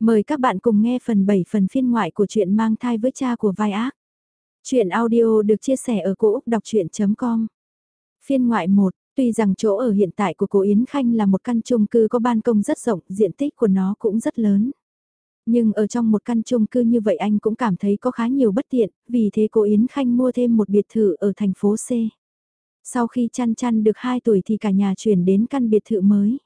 Mời các bạn cùng nghe phần 7 phần phiên ngoại của truyện mang thai với cha của vai ác. Chuyện audio được chia sẻ ở cỗ đọc chuyện.com Phiên ngoại 1, tuy rằng chỗ ở hiện tại của cô Yến Khanh là một căn chung cư có ban công rất rộng, diện tích của nó cũng rất lớn. Nhưng ở trong một căn chung cư như vậy anh cũng cảm thấy có khá nhiều bất tiện, vì thế cô Yến Khanh mua thêm một biệt thự ở thành phố C. Sau khi chăn chăn được 2 tuổi thì cả nhà chuyển đến căn biệt thự mới.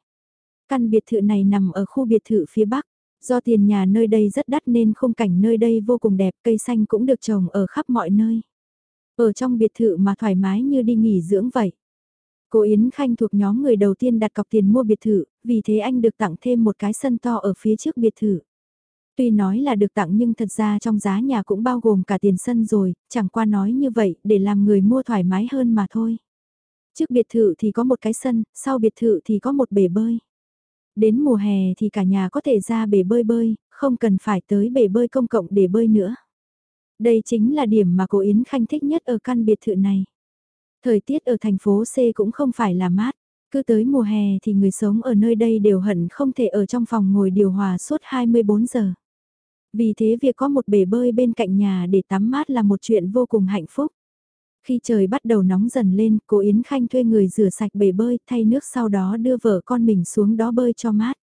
Căn biệt thự này nằm ở khu biệt thự phía Bắc. Do tiền nhà nơi đây rất đắt nên khung cảnh nơi đây vô cùng đẹp, cây xanh cũng được trồng ở khắp mọi nơi. Ở trong biệt thự mà thoải mái như đi nghỉ dưỡng vậy. Cô Yến Khanh thuộc nhóm người đầu tiên đặt cọc tiền mua biệt thự, vì thế anh được tặng thêm một cái sân to ở phía trước biệt thự. Tuy nói là được tặng nhưng thật ra trong giá nhà cũng bao gồm cả tiền sân rồi, chẳng qua nói như vậy để làm người mua thoải mái hơn mà thôi. Trước biệt thự thì có một cái sân, sau biệt thự thì có một bể bơi. Đến mùa hè thì cả nhà có thể ra bể bơi bơi, không cần phải tới bể bơi công cộng để bơi nữa. Đây chính là điểm mà cô Yến Khanh thích nhất ở căn biệt thự này. Thời tiết ở thành phố C cũng không phải là mát. Cứ tới mùa hè thì người sống ở nơi đây đều hận không thể ở trong phòng ngồi điều hòa suốt 24 giờ. Vì thế việc có một bể bơi bên cạnh nhà để tắm mát là một chuyện vô cùng hạnh phúc. Khi trời bắt đầu nóng dần lên, cô Yến Khanh thuê người rửa sạch bể bơi, thay nước sau đó đưa vợ con mình xuống đó bơi cho mát.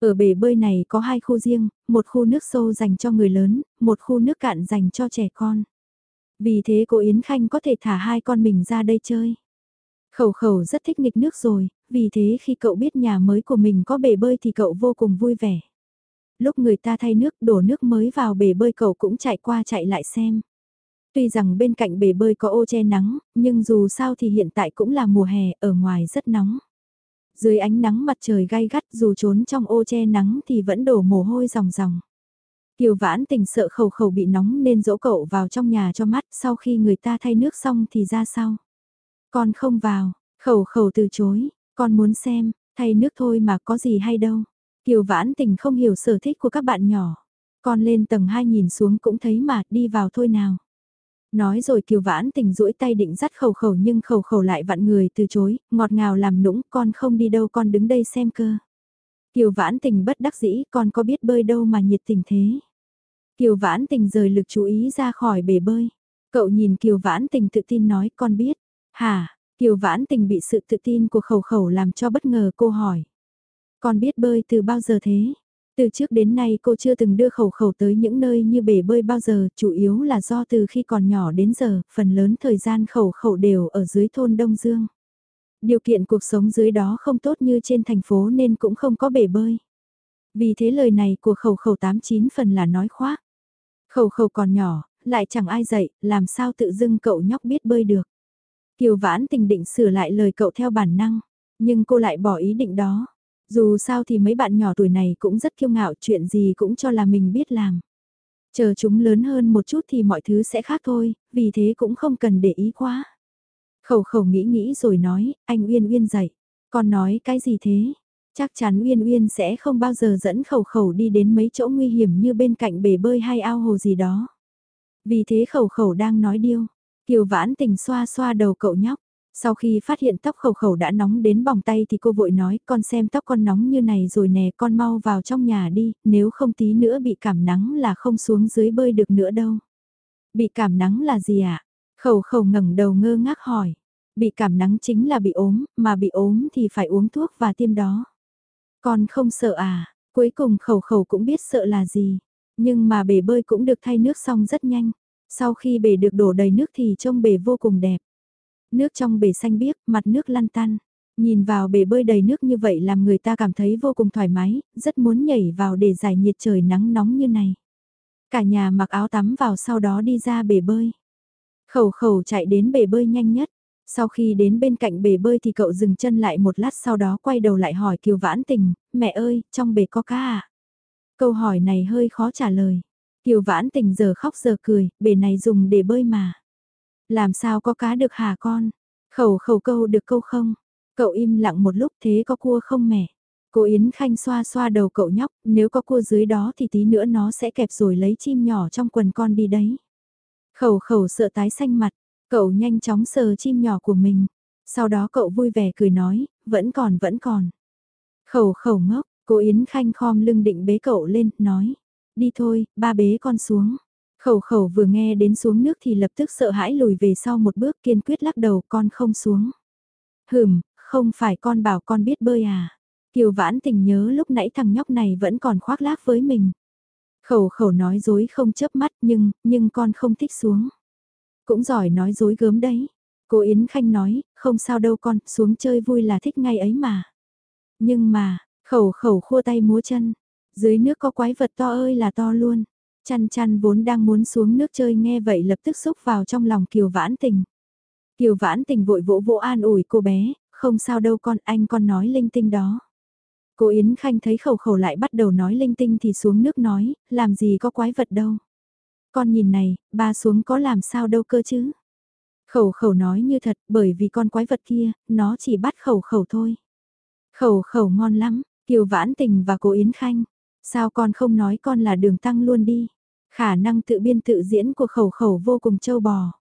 Ở bể bơi này có hai khu riêng, một khu nước sâu dành cho người lớn, một khu nước cạn dành cho trẻ con. Vì thế cô Yến Khanh có thể thả hai con mình ra đây chơi. Khẩu khẩu rất thích nghịch nước rồi, vì thế khi cậu biết nhà mới của mình có bể bơi thì cậu vô cùng vui vẻ. Lúc người ta thay nước đổ nước mới vào bể bơi cậu cũng chạy qua chạy lại xem. Tuy rằng bên cạnh bể bơi có ô che nắng, nhưng dù sao thì hiện tại cũng là mùa hè, ở ngoài rất nóng. Dưới ánh nắng mặt trời gay gắt dù trốn trong ô che nắng thì vẫn đổ mồ hôi ròng ròng. Kiều vãn tình sợ khẩu khẩu bị nóng nên dỗ cậu vào trong nhà cho mắt sau khi người ta thay nước xong thì ra sau. Con không vào, khẩu khẩu từ chối, con muốn xem, thay nước thôi mà có gì hay đâu. Kiều vãn tình không hiểu sở thích của các bạn nhỏ. Con lên tầng 2 nhìn xuống cũng thấy mà, đi vào thôi nào. Nói rồi kiều vãn tình duỗi tay định dắt khẩu khẩu nhưng khẩu khẩu lại vặn người từ chối, ngọt ngào làm nũng con không đi đâu con đứng đây xem cơ. Kiều vãn tình bất đắc dĩ con có biết bơi đâu mà nhiệt tình thế. Kiều vãn tình rời lực chú ý ra khỏi bể bơi. Cậu nhìn Kiều vãn tình tự tin nói con biết. Hả, Kiều vãn tình bị sự tự tin của khẩu khẩu làm cho bất ngờ cô hỏi. Con biết bơi từ bao giờ thế? Từ trước đến nay cô chưa từng đưa khẩu khẩu tới những nơi như bể bơi bao giờ, chủ yếu là do từ khi còn nhỏ đến giờ, phần lớn thời gian khẩu khẩu đều ở dưới thôn Đông Dương. Điều kiện cuộc sống dưới đó không tốt như trên thành phố nên cũng không có bể bơi. Vì thế lời này của khẩu khẩu 89 phần là nói khoác. Khẩu khẩu còn nhỏ, lại chẳng ai dạy, làm sao tự dưng cậu nhóc biết bơi được. Kiều vãn tình định sửa lại lời cậu theo bản năng, nhưng cô lại bỏ ý định đó. Dù sao thì mấy bạn nhỏ tuổi này cũng rất kiêu ngạo chuyện gì cũng cho là mình biết làm. Chờ chúng lớn hơn một chút thì mọi thứ sẽ khác thôi, vì thế cũng không cần để ý quá. Khẩu khẩu nghĩ nghĩ rồi nói, anh Uyên Uyên dậy. Con nói cái gì thế? Chắc chắn Uyên Uyên sẽ không bao giờ dẫn khẩu khẩu đi đến mấy chỗ nguy hiểm như bên cạnh bể bơi hay ao hồ gì đó. Vì thế khẩu khẩu đang nói điêu. Kiều vãn tình xoa xoa đầu cậu nhóc. Sau khi phát hiện tóc khẩu khẩu đã nóng đến bỏng tay thì cô vội nói con xem tóc con nóng như này rồi nè con mau vào trong nhà đi, nếu không tí nữa bị cảm nắng là không xuống dưới bơi được nữa đâu. Bị cảm nắng là gì ạ? À? Khẩu khẩu ngẩng đầu ngơ ngác hỏi. Bị cảm nắng chính là bị ốm, mà bị ốm thì phải uống thuốc và tiêm đó. Con không sợ à, cuối cùng khẩu khẩu cũng biết sợ là gì. Nhưng mà bể bơi cũng được thay nước xong rất nhanh. Sau khi bể được đổ đầy nước thì trông bể vô cùng đẹp. Nước trong bể xanh biếc, mặt nước lăn tăn. Nhìn vào bể bơi đầy nước như vậy làm người ta cảm thấy vô cùng thoải mái, rất muốn nhảy vào để giải nhiệt trời nắng nóng như này. Cả nhà mặc áo tắm vào sau đó đi ra bể bơi. Khẩu khẩu chạy đến bể bơi nhanh nhất. Sau khi đến bên cạnh bể bơi thì cậu dừng chân lại một lát sau đó quay đầu lại hỏi Kiều Vãn Tình, mẹ ơi, trong bể có cá à? Câu hỏi này hơi khó trả lời. Kiều Vãn Tình giờ khóc giờ cười, bể này dùng để bơi mà. Làm sao có cá được hả con? Khẩu khẩu câu được câu không? Cậu im lặng một lúc thế có cua không mẹ? Cô Yến Khanh xoa xoa đầu cậu nhóc, nếu có cua dưới đó thì tí nữa nó sẽ kẹp rồi lấy chim nhỏ trong quần con đi đấy. Khẩu khẩu sợ tái xanh mặt, cậu nhanh chóng sờ chim nhỏ của mình. Sau đó cậu vui vẻ cười nói, vẫn còn vẫn còn. Khẩu khẩu ngốc, Cô Yến Khanh khom lưng định bế cậu lên, nói. Đi thôi, ba bế con xuống. Khẩu khẩu vừa nghe đến xuống nước thì lập tức sợ hãi lùi về sau một bước kiên quyết lắc đầu con không xuống. Hừm, không phải con bảo con biết bơi à. Kiều vãn tình nhớ lúc nãy thằng nhóc này vẫn còn khoác lác với mình. Khẩu khẩu nói dối không chớp mắt nhưng, nhưng con không thích xuống. Cũng giỏi nói dối gớm đấy. Cô Yến Khanh nói, không sao đâu con, xuống chơi vui là thích ngay ấy mà. Nhưng mà, khẩu khẩu khua tay múa chân, dưới nước có quái vật to ơi là to luôn. Chăn chăn vốn đang muốn xuống nước chơi nghe vậy lập tức xúc vào trong lòng Kiều Vãn Tình. Kiều Vãn Tình vội vỗ vỗ an ủi cô bé, không sao đâu con, anh con nói linh tinh đó. Cô Yến Khanh thấy khẩu khẩu lại bắt đầu nói linh tinh thì xuống nước nói, làm gì có quái vật đâu. Con nhìn này, ba xuống có làm sao đâu cơ chứ. Khẩu khẩu nói như thật bởi vì con quái vật kia, nó chỉ bắt khẩu khẩu thôi. Khẩu khẩu ngon lắm, Kiều Vãn Tình và cô Yến Khanh. Sao con không nói con là đường tăng luôn đi. Khả năng tự biên tự diễn của khẩu khẩu vô cùng châu bò.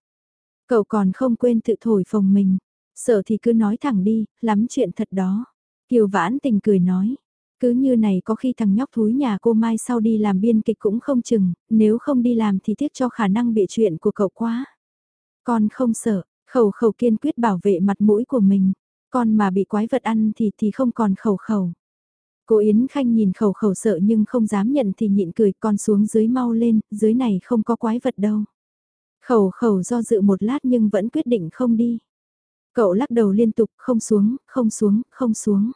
Cậu còn không quên tự thổi phồng mình. Sợ thì cứ nói thẳng đi, lắm chuyện thật đó. Kiều Vãn Tình cười nói. Cứ như này có khi thằng nhóc thúi nhà cô Mai sau đi làm biên kịch cũng không chừng, nếu không đi làm thì tiếc cho khả năng bị chuyện của cậu quá. Con không sợ, khẩu khẩu kiên quyết bảo vệ mặt mũi của mình. Con mà bị quái vật ăn thì thì không còn khẩu khẩu. Cô Yến Khanh nhìn khẩu khẩu sợ nhưng không dám nhận thì nhịn cười con xuống dưới mau lên, dưới này không có quái vật đâu. Khẩu khẩu do dự một lát nhưng vẫn quyết định không đi. Cậu lắc đầu liên tục không xuống, không xuống, không xuống.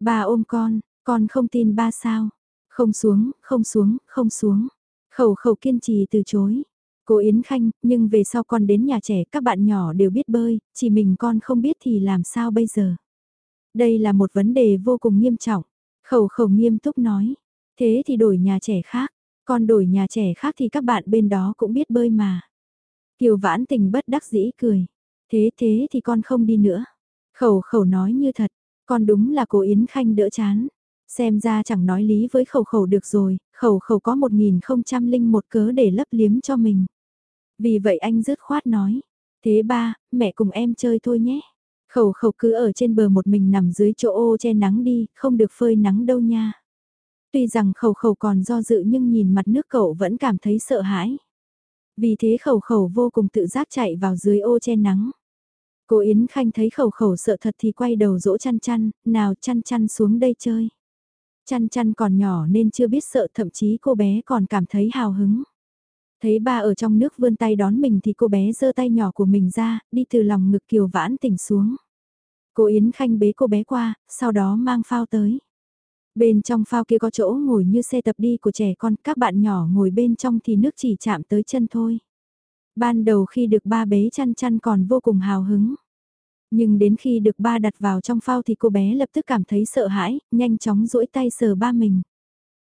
Ba ôm con, con không tin ba sao. Không xuống, không xuống, không xuống. Khẩu khẩu kiên trì từ chối. Cô Yến Khanh, nhưng về sau con đến nhà trẻ các bạn nhỏ đều biết bơi, chỉ mình con không biết thì làm sao bây giờ. Đây là một vấn đề vô cùng nghiêm trọng. Khẩu khẩu nghiêm túc nói. Thế thì đổi nhà trẻ khác. Con đổi nhà trẻ khác thì các bạn bên đó cũng biết bơi mà. Kiều vãn tình bất đắc dĩ cười. Thế thế thì con không đi nữa. Khẩu khẩu nói như thật. Con đúng là cô Yến Khanh đỡ chán. Xem ra chẳng nói lý với khẩu khẩu được rồi. Khẩu khẩu có một nghìn không trăm linh một cớ để lấp liếm cho mình. Vì vậy anh dứt khoát nói. Thế ba, mẹ cùng em chơi thôi nhé. Khẩu khẩu cứ ở trên bờ một mình nằm dưới chỗ ô che nắng đi, không được phơi nắng đâu nha. Tuy rằng khẩu khẩu còn do dự nhưng nhìn mặt nước cậu vẫn cảm thấy sợ hãi. Vì thế khẩu khẩu vô cùng tự giác chạy vào dưới ô che nắng. Cô Yến Khanh thấy khẩu khẩu sợ thật thì quay đầu dỗ chăn chăn, nào chăn chăn xuống đây chơi. Chăn chăn còn nhỏ nên chưa biết sợ thậm chí cô bé còn cảm thấy hào hứng. Thấy ba ở trong nước vươn tay đón mình thì cô bé giơ tay nhỏ của mình ra, đi từ lòng ngực kiều vãn tỉnh xuống. Cô Yến Khanh bế cô bé qua, sau đó mang phao tới. Bên trong phao kia có chỗ ngồi như xe tập đi của trẻ con, các bạn nhỏ ngồi bên trong thì nước chỉ chạm tới chân thôi. Ban đầu khi được ba bế chăn chăn còn vô cùng hào hứng. Nhưng đến khi được ba đặt vào trong phao thì cô bé lập tức cảm thấy sợ hãi, nhanh chóng duỗi tay sờ ba mình.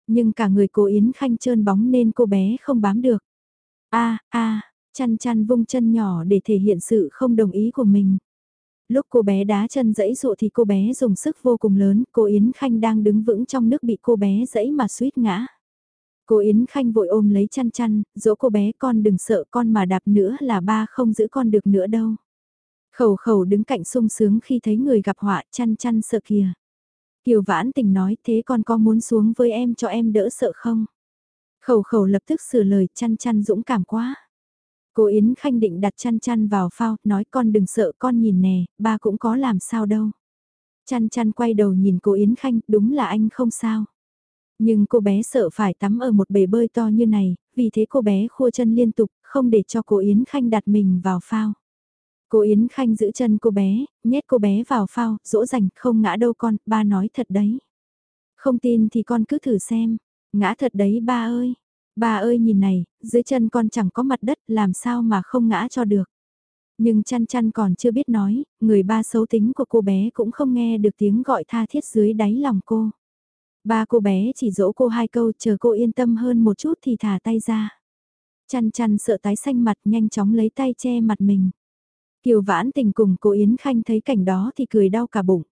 Nhưng cả người cô Yến Khanh trơn bóng nên cô bé không bám được a a chăn chăn vung chân nhỏ để thể hiện sự không đồng ý của mình. Lúc cô bé đá chân dẫy dụ thì cô bé dùng sức vô cùng lớn, cô Yến Khanh đang đứng vững trong nước bị cô bé dẫy mà suýt ngã. Cô Yến Khanh vội ôm lấy chăn chăn, dỗ cô bé con đừng sợ con mà đạp nữa là ba không giữ con được nữa đâu. Khẩu khẩu đứng cạnh sung sướng khi thấy người gặp họa chăn chăn sợ kìa. Kiều vãn tình nói thế con có muốn xuống với em cho em đỡ sợ không? Khẩu khẩu lập tức sửa lời chăn chăn dũng cảm quá. Cô Yến Khanh định đặt chăn chăn vào phao, nói con đừng sợ con nhìn nè, ba cũng có làm sao đâu. Chăn chăn quay đầu nhìn cô Yến Khanh, đúng là anh không sao. Nhưng cô bé sợ phải tắm ở một bể bơi to như này, vì thế cô bé khua chân liên tục, không để cho cô Yến Khanh đặt mình vào phao. Cô Yến Khanh giữ chân cô bé, nhét cô bé vào phao, dỗ dành, không ngã đâu con, ba nói thật đấy. Không tin thì con cứ thử xem, Ngã thật đấy ba ơi. Ba ơi nhìn này, dưới chân con chẳng có mặt đất làm sao mà không ngã cho được. Nhưng chăn chăn còn chưa biết nói, người ba xấu tính của cô bé cũng không nghe được tiếng gọi tha thiết dưới đáy lòng cô. Ba cô bé chỉ dỗ cô hai câu chờ cô yên tâm hơn một chút thì thả tay ra. Chăn chăn sợ tái xanh mặt nhanh chóng lấy tay che mặt mình. Kiều vãn tình cùng cô Yến Khanh thấy cảnh đó thì cười đau cả bụng.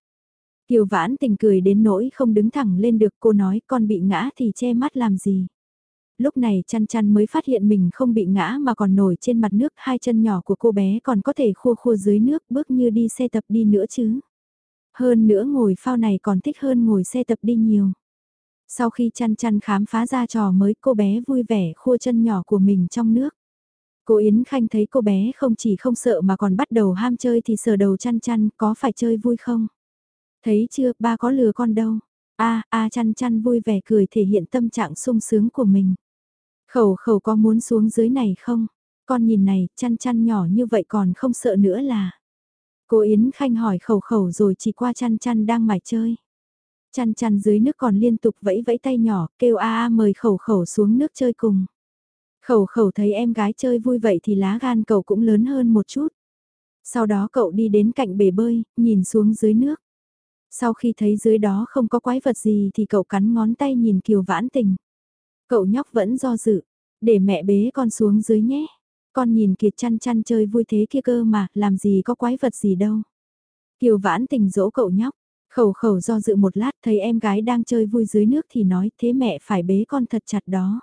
Kiều vãn tình cười đến nỗi không đứng thẳng lên được, cô nói, con bị ngã thì che mắt làm gì. Lúc này chăn chăn mới phát hiện mình không bị ngã mà còn nổi trên mặt nước, hai chân nhỏ của cô bé còn có thể khua khua dưới nước, bước như đi xe tập đi nữa chứ. Hơn nữa ngồi phao này còn thích hơn ngồi xe tập đi nhiều. Sau khi chăn chăn khám phá ra trò mới, cô bé vui vẻ khua chân nhỏ của mình trong nước. Cô Yến Khanh thấy cô bé không chỉ không sợ mà còn bắt đầu ham chơi thì sờ đầu chăn chăn, có phải chơi vui không? Thấy chưa, ba có lừa con đâu. A a chăn chăn vui vẻ cười thể hiện tâm trạng sung sướng của mình. Khẩu khẩu có muốn xuống dưới này không? Con nhìn này, chăn chăn nhỏ như vậy còn không sợ nữa là. Cô Yến Khanh hỏi khẩu khẩu rồi chỉ qua chăn chăn đang mải chơi. Chăn chăn dưới nước còn liên tục vẫy vẫy tay nhỏ, kêu a a mời khẩu khẩu xuống nước chơi cùng. Khẩu khẩu thấy em gái chơi vui vậy thì lá gan cậu cũng lớn hơn một chút. Sau đó cậu đi đến cạnh bể bơi, nhìn xuống dưới nước. Sau khi thấy dưới đó không có quái vật gì thì cậu cắn ngón tay nhìn Kiều Vãn Tình. Cậu nhóc vẫn do dự, để mẹ bế con xuống dưới nhé. Con nhìn Kiệt chăn chăn chơi vui thế kia cơ mà, làm gì có quái vật gì đâu. Kiều Vãn Tình dỗ cậu nhóc, khẩu khẩu do dự một lát thấy em gái đang chơi vui dưới nước thì nói thế mẹ phải bế con thật chặt đó.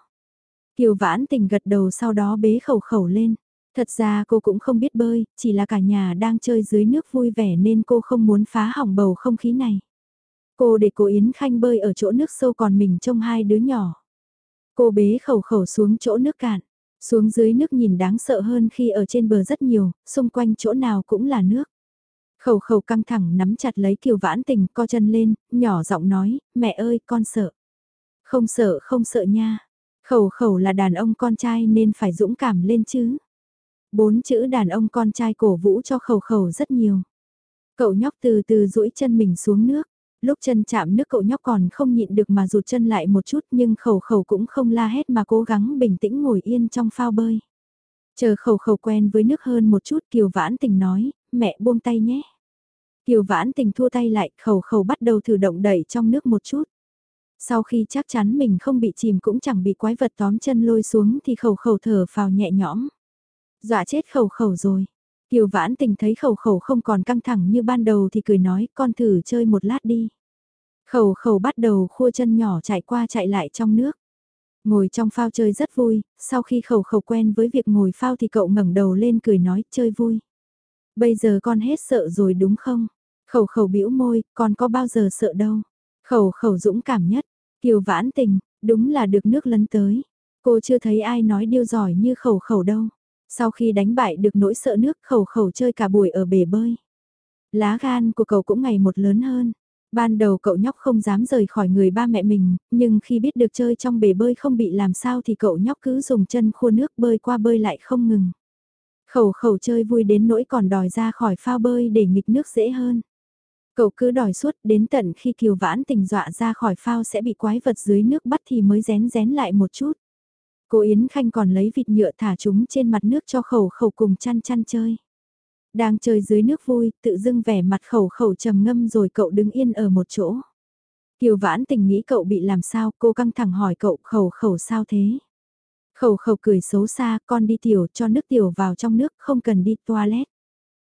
Kiều Vãn Tình gật đầu sau đó bế khẩu khẩu lên. Thật ra cô cũng không biết bơi, chỉ là cả nhà đang chơi dưới nước vui vẻ nên cô không muốn phá hỏng bầu không khí này. Cô để cô Yến Khanh bơi ở chỗ nước sâu còn mình trông hai đứa nhỏ. Cô bế khẩu khẩu xuống chỗ nước cạn. Xuống dưới nước nhìn đáng sợ hơn khi ở trên bờ rất nhiều, xung quanh chỗ nào cũng là nước. Khẩu khẩu căng thẳng nắm chặt lấy kiều vãn tình co chân lên, nhỏ giọng nói, mẹ ơi con sợ. Không sợ không sợ nha. Khẩu khẩu là đàn ông con trai nên phải dũng cảm lên chứ. Bốn chữ đàn ông con trai cổ vũ cho khẩu khẩu rất nhiều. Cậu nhóc từ từ duỗi chân mình xuống nước. Lúc chân chạm nước cậu nhóc còn không nhịn được mà rụt chân lại một chút nhưng khẩu khẩu cũng không la hét mà cố gắng bình tĩnh ngồi yên trong phao bơi. Chờ khẩu khẩu quen với nước hơn một chút Kiều Vãn Tình nói, mẹ buông tay nhé. Kiều Vãn Tình thua tay lại, khẩu khẩu bắt đầu thử động đẩy trong nước một chút. Sau khi chắc chắn mình không bị chìm cũng chẳng bị quái vật tóm chân lôi xuống thì khẩu khẩu thở phào nhẹ nhõm. Dọa chết khẩu khẩu rồi. Kiều vãn tình thấy khẩu khẩu không còn căng thẳng như ban đầu thì cười nói con thử chơi một lát đi. Khẩu khẩu bắt đầu khua chân nhỏ chạy qua chạy lại trong nước. Ngồi trong phao chơi rất vui, sau khi khẩu khẩu quen với việc ngồi phao thì cậu ngẩng đầu lên cười nói chơi vui. Bây giờ con hết sợ rồi đúng không? Khẩu khẩu bĩu môi, con có bao giờ sợ đâu. Khẩu khẩu dũng cảm nhất, kiều vãn tình, đúng là được nước lấn tới. Cô chưa thấy ai nói điêu giỏi như khẩu khẩu đâu. Sau khi đánh bại được nỗi sợ nước khẩu khẩu chơi cả buổi ở bể bơi. Lá gan của cậu cũng ngày một lớn hơn. Ban đầu cậu nhóc không dám rời khỏi người ba mẹ mình, nhưng khi biết được chơi trong bể bơi không bị làm sao thì cậu nhóc cứ dùng chân khua nước bơi qua bơi lại không ngừng. Khẩu khẩu chơi vui đến nỗi còn đòi ra khỏi phao bơi để nghịch nước dễ hơn. Cậu cứ đòi suốt đến tận khi kiều vãn tình dọa ra khỏi phao sẽ bị quái vật dưới nước bắt thì mới rén rén lại một chút. Cô Yến Khanh còn lấy vịt nhựa thả chúng trên mặt nước cho khẩu khẩu cùng chăn chăn chơi. Đang chơi dưới nước vui, tự dưng vẻ mặt khẩu khẩu trầm ngâm rồi cậu đứng yên ở một chỗ. Kiều vãn tình nghĩ cậu bị làm sao, cô căng thẳng hỏi cậu khẩu khẩu sao thế. Khẩu khẩu cười xấu xa, con đi tiểu cho nước tiểu vào trong nước, không cần đi toilet.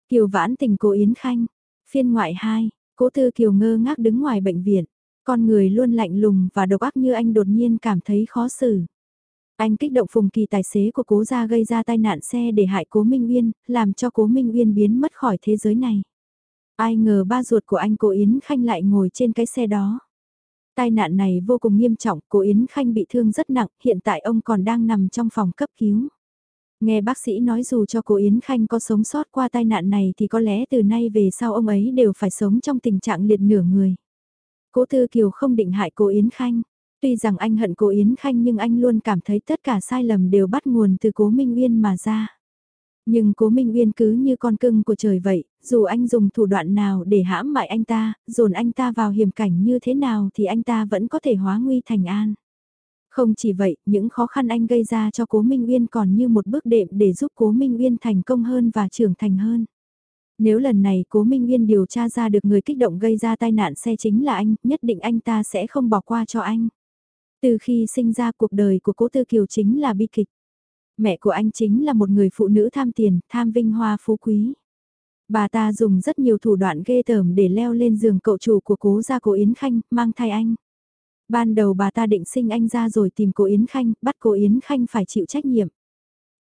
Kiều vãn tình cô Yến Khanh, phiên ngoại 2, cố tư Kiều ngơ ngác đứng ngoài bệnh viện. Con người luôn lạnh lùng và độc ác như anh đột nhiên cảm thấy khó xử. Anh kích động Phùng Kỳ tài xế của cố gia gây ra tai nạn xe để hại cố Minh Uyên, làm cho cố Minh Uyên biến mất khỏi thế giới này. Ai ngờ ba ruột của anh cố Yến Khanh lại ngồi trên cái xe đó. Tai nạn này vô cùng nghiêm trọng, cố Yến Khanh bị thương rất nặng, hiện tại ông còn đang nằm trong phòng cấp cứu. Nghe bác sĩ nói dù cho cô Yến Khanh có sống sót qua tai nạn này thì có lẽ từ nay về sau ông ấy đều phải sống trong tình trạng liệt nửa người. Cố Tư Kiều không định hại cô Yến Khanh, Tuy rằng anh hận cố Yến Khanh nhưng anh luôn cảm thấy tất cả sai lầm đều bắt nguồn từ cố Minh Uyên mà ra. Nhưng cố Minh Uyên cứ như con cưng của trời vậy, dù anh dùng thủ đoạn nào để hãm hại anh ta, dồn anh ta vào hiểm cảnh như thế nào thì anh ta vẫn có thể hóa nguy thành an. Không chỉ vậy, những khó khăn anh gây ra cho cố Minh Uyên còn như một bước đệm để giúp cố Minh Uyên thành công hơn và trưởng thành hơn. Nếu lần này cố Minh Uyên điều tra ra được người kích động gây ra tai nạn xe chính là anh, nhất định anh ta sẽ không bỏ qua cho anh. Từ khi sinh ra cuộc đời của cố Tư Kiều chính là bi kịch. Mẹ của anh chính là một người phụ nữ tham tiền, tham vinh hoa phú quý. Bà ta dùng rất nhiều thủ đoạn ghê tởm để leo lên giường cậu chủ của cố gia cố Yến Khanh, mang thai anh. Ban đầu bà ta định sinh anh ra rồi tìm cố Yến Khanh, bắt cố Yến Khanh phải chịu trách nhiệm.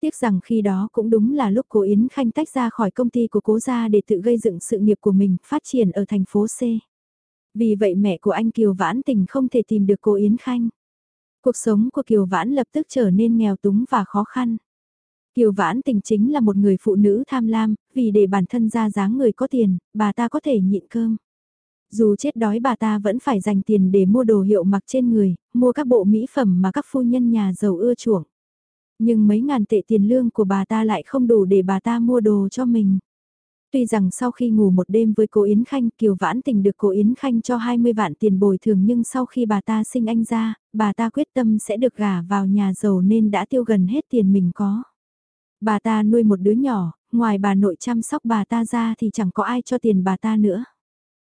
Tiếc rằng khi đó cũng đúng là lúc cố Yến Khanh tách ra khỏi công ty của cố gia để tự gây dựng sự nghiệp của mình, phát triển ở thành phố C. Vì vậy mẹ của anh Kiều Vãn Tình không thể tìm được cô Yến Khanh. Cuộc sống của Kiều Vãn lập tức trở nên nghèo túng và khó khăn. Kiều Vãn Tình chính là một người phụ nữ tham lam, vì để bản thân ra dáng người có tiền, bà ta có thể nhịn cơm. Dù chết đói bà ta vẫn phải dành tiền để mua đồ hiệu mặc trên người, mua các bộ mỹ phẩm mà các phu nhân nhà giàu ưa chuộng. Nhưng mấy ngàn tệ tiền lương của bà ta lại không đủ để bà ta mua đồ cho mình. Tuy rằng sau khi ngủ một đêm với cô Yến Khanh, Kiều Vãn Tình được cô Yến Khanh cho 20 vạn tiền bồi thường nhưng sau khi bà ta sinh anh ra, bà ta quyết tâm sẽ được gả vào nhà giàu nên đã tiêu gần hết tiền mình có. Bà ta nuôi một đứa nhỏ, ngoài bà nội chăm sóc bà ta ra thì chẳng có ai cho tiền bà ta nữa.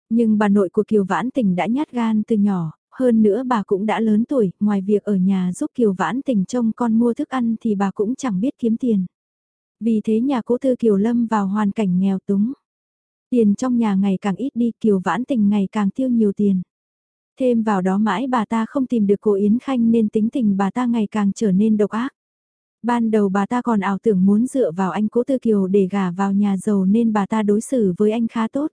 Nhưng bà nội của Kiều Vãn Tình đã nhát gan từ nhỏ, hơn nữa bà cũng đã lớn tuổi, ngoài việc ở nhà giúp Kiều Vãn Tình trông con mua thức ăn thì bà cũng chẳng biết kiếm tiền. Vì thế nhà cố thư Kiều Lâm vào hoàn cảnh nghèo túng. Tiền trong nhà ngày càng ít đi Kiều Vãn Tình ngày càng tiêu nhiều tiền. Thêm vào đó mãi bà ta không tìm được cô Yến Khanh nên tính tình bà ta ngày càng trở nên độc ác. Ban đầu bà ta còn ảo tưởng muốn dựa vào anh Cố Tư Kiều để gả vào nhà giàu nên bà ta đối xử với anh khá tốt.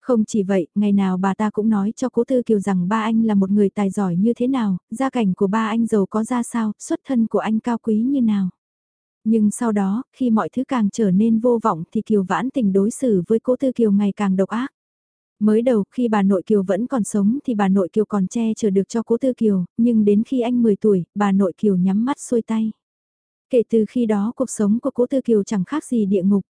Không chỉ vậy, ngày nào bà ta cũng nói cho Cố Tư Kiều rằng ba anh là một người tài giỏi như thế nào, gia cảnh của ba anh giàu có ra sao, xuất thân của anh cao quý như nào. Nhưng sau đó, khi mọi thứ càng trở nên vô vọng thì Kiều Vãn Tình đối xử với Cố Tư Kiều ngày càng độc ác. Mới đầu khi bà nội Kiều vẫn còn sống thì bà nội Kiều còn che chở được cho Cố Tư Kiều, nhưng đến khi anh 10 tuổi, bà nội Kiều nhắm mắt xuôi tay. Kể từ khi đó cuộc sống của Cố Tư Kiều chẳng khác gì địa ngục.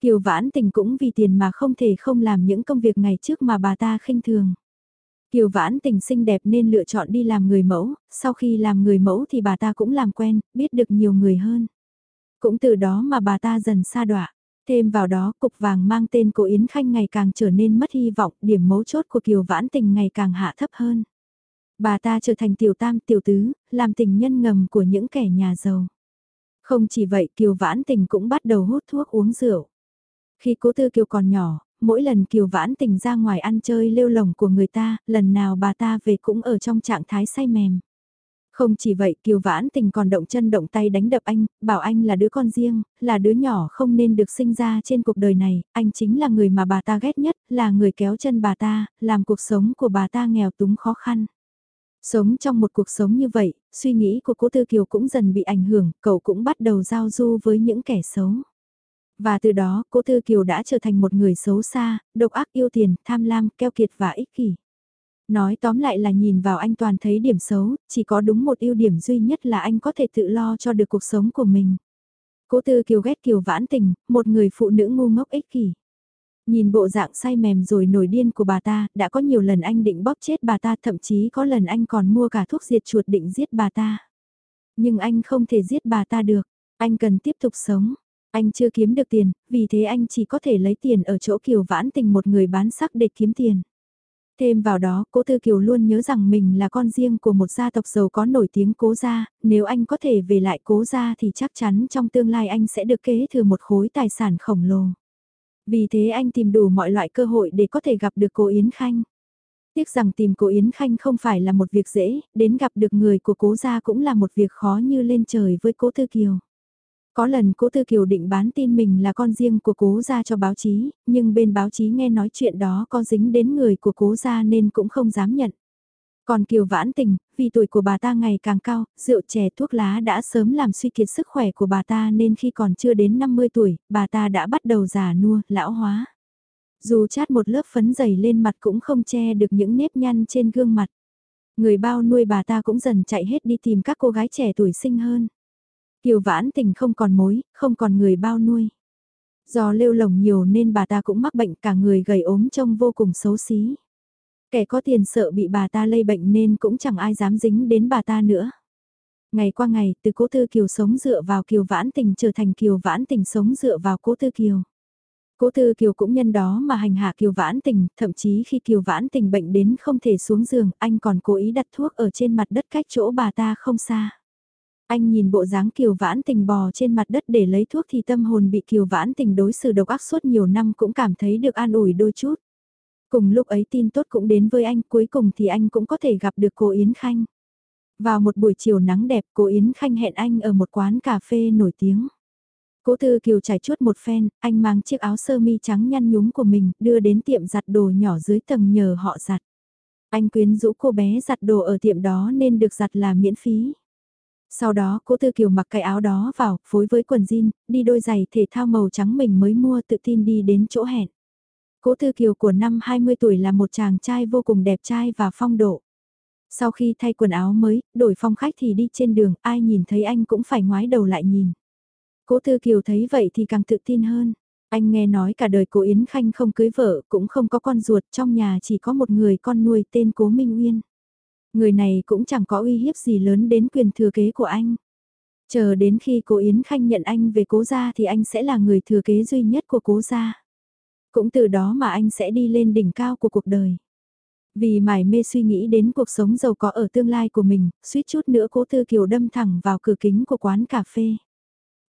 Kiều Vãn Tình cũng vì tiền mà không thể không làm những công việc ngày trước mà bà ta khinh thường. Kiều Vãn Tình xinh đẹp nên lựa chọn đi làm người mẫu, sau khi làm người mẫu thì bà ta cũng làm quen, biết được nhiều người hơn. Cũng từ đó mà bà ta dần xa đọa. Thêm vào đó, cục vàng mang tên của Yến Khanh ngày càng trở nên mất hy vọng, điểm mấu chốt của Kiều Vãn Tình ngày càng hạ thấp hơn. Bà ta trở thành tiểu tam tiểu tứ, làm tình nhân ngầm của những kẻ nhà giàu. Không chỉ vậy Kiều Vãn Tình cũng bắt đầu hút thuốc uống rượu. Khi cố tư Kiều còn nhỏ, mỗi lần Kiều Vãn Tình ra ngoài ăn chơi lêu lồng của người ta, lần nào bà ta về cũng ở trong trạng thái say mềm. Không chỉ vậy Kiều Vãn Tình còn động chân động tay đánh đập anh, bảo anh là đứa con riêng, là đứa nhỏ không nên được sinh ra trên cuộc đời này, anh chính là người mà bà ta ghét nhất, là người kéo chân bà ta, làm cuộc sống của bà ta nghèo túng khó khăn. Sống trong một cuộc sống như vậy, suy nghĩ của cô Tư Kiều cũng dần bị ảnh hưởng, cậu cũng bắt đầu giao du với những kẻ xấu. Và từ đó, cô Tư Kiều đã trở thành một người xấu xa, độc ác yêu tiền, tham lam, keo kiệt và ích kỷ. Nói tóm lại là nhìn vào anh toàn thấy điểm xấu, chỉ có đúng một ưu điểm duy nhất là anh có thể tự lo cho được cuộc sống của mình. Cố Tư Kiều ghét Kiều vãn tình, một người phụ nữ ngu ngốc ích kỷ. Nhìn bộ dạng say mềm rồi nổi điên của bà ta, đã có nhiều lần anh định bóp chết bà ta, thậm chí có lần anh còn mua cả thuốc diệt chuột định giết bà ta. Nhưng anh không thể giết bà ta được, anh cần tiếp tục sống. Anh chưa kiếm được tiền, vì thế anh chỉ có thể lấy tiền ở chỗ Kiều Vãn Tình một người bán sắc để kiếm tiền. Thêm vào đó, cố Tư Kiều luôn nhớ rằng mình là con riêng của một gia tộc giàu có nổi tiếng cố gia, nếu anh có thể về lại cố gia thì chắc chắn trong tương lai anh sẽ được kế thừa một khối tài sản khổng lồ. Vì thế anh tìm đủ mọi loại cơ hội để có thể gặp được cô Yến Khanh. Tiếc rằng tìm cô Yến Khanh không phải là một việc dễ, đến gặp được người của cố gia cũng là một việc khó như lên trời với cố Tư Kiều. Có lần cố Tư Kiều định bán tin mình là con riêng của cố gia cho báo chí, nhưng bên báo chí nghe nói chuyện đó có dính đến người của cố gia nên cũng không dám nhận. Còn Kiều Vãn Tình, vì tuổi của bà ta ngày càng cao, rượu chè thuốc lá đã sớm làm suy kiệt sức khỏe của bà ta nên khi còn chưa đến 50 tuổi, bà ta đã bắt đầu già nua, lão hóa. Dù chát một lớp phấn dày lên mặt cũng không che được những nếp nhăn trên gương mặt. Người bao nuôi bà ta cũng dần chạy hết đi tìm các cô gái trẻ tuổi sinh hơn. Kiều Vãn Tình không còn mối, không còn người bao nuôi. Do lêu lồng nhiều nên bà ta cũng mắc bệnh cả người gầy ốm trông vô cùng xấu xí. Kẻ có tiền sợ bị bà ta lây bệnh nên cũng chẳng ai dám dính đến bà ta nữa. Ngày qua ngày, từ cố tư kiều sống dựa vào kiều vãn tình trở thành kiều vãn tình sống dựa vào cố tư kiều. Cố Tư Kiều cũng nhân đó mà hành hạ Kiều Vãn Tình, thậm chí khi Kiều Vãn Tình bệnh đến không thể xuống giường, anh còn cố ý đặt thuốc ở trên mặt đất cách chỗ bà ta không xa. Anh nhìn bộ dáng Kiều Vãn Tình bò trên mặt đất để lấy thuốc thì tâm hồn bị Kiều Vãn Tình đối xử độc ác suốt nhiều năm cũng cảm thấy được an ủi đôi chút. Cùng lúc ấy tin tốt cũng đến với anh, cuối cùng thì anh cũng có thể gặp được cô Yến Khanh. Vào một buổi chiều nắng đẹp, cô Yến Khanh hẹn anh ở một quán cà phê nổi tiếng. Cố Tư Kiều trải chuốt một phen, anh mang chiếc áo sơ mi trắng nhăn nhúm của mình, đưa đến tiệm giặt đồ nhỏ dưới tầng nhờ họ giặt. Anh quyến rũ cô bé giặt đồ ở tiệm đó nên được giặt là miễn phí. Sau đó cố Tư Kiều mặc cái áo đó vào, phối với quần jean, đi đôi giày thể thao màu trắng mình mới mua tự tin đi đến chỗ hẹn. Cố Tư Kiều của năm 20 tuổi là một chàng trai vô cùng đẹp trai và phong độ. Sau khi thay quần áo mới, đổi phong khách thì đi trên đường, ai nhìn thấy anh cũng phải ngoái đầu lại nhìn. Cố Tư Kiều thấy vậy thì càng tự tin hơn. Anh nghe nói cả đời cố Yến Khanh không cưới vợ, cũng không có con ruột, trong nhà chỉ có một người con nuôi tên cố Minh Uyên. Người này cũng chẳng có uy hiếp gì lớn đến quyền thừa kế của anh. Chờ đến khi cố Yến Khanh nhận anh về cố gia thì anh sẽ là người thừa kế duy nhất của cố gia. Cũng từ đó mà anh sẽ đi lên đỉnh cao của cuộc đời. Vì mải mê suy nghĩ đến cuộc sống giàu có ở tương lai của mình, suýt chút nữa cố Tư Kiều đâm thẳng vào cửa kính của quán cà phê.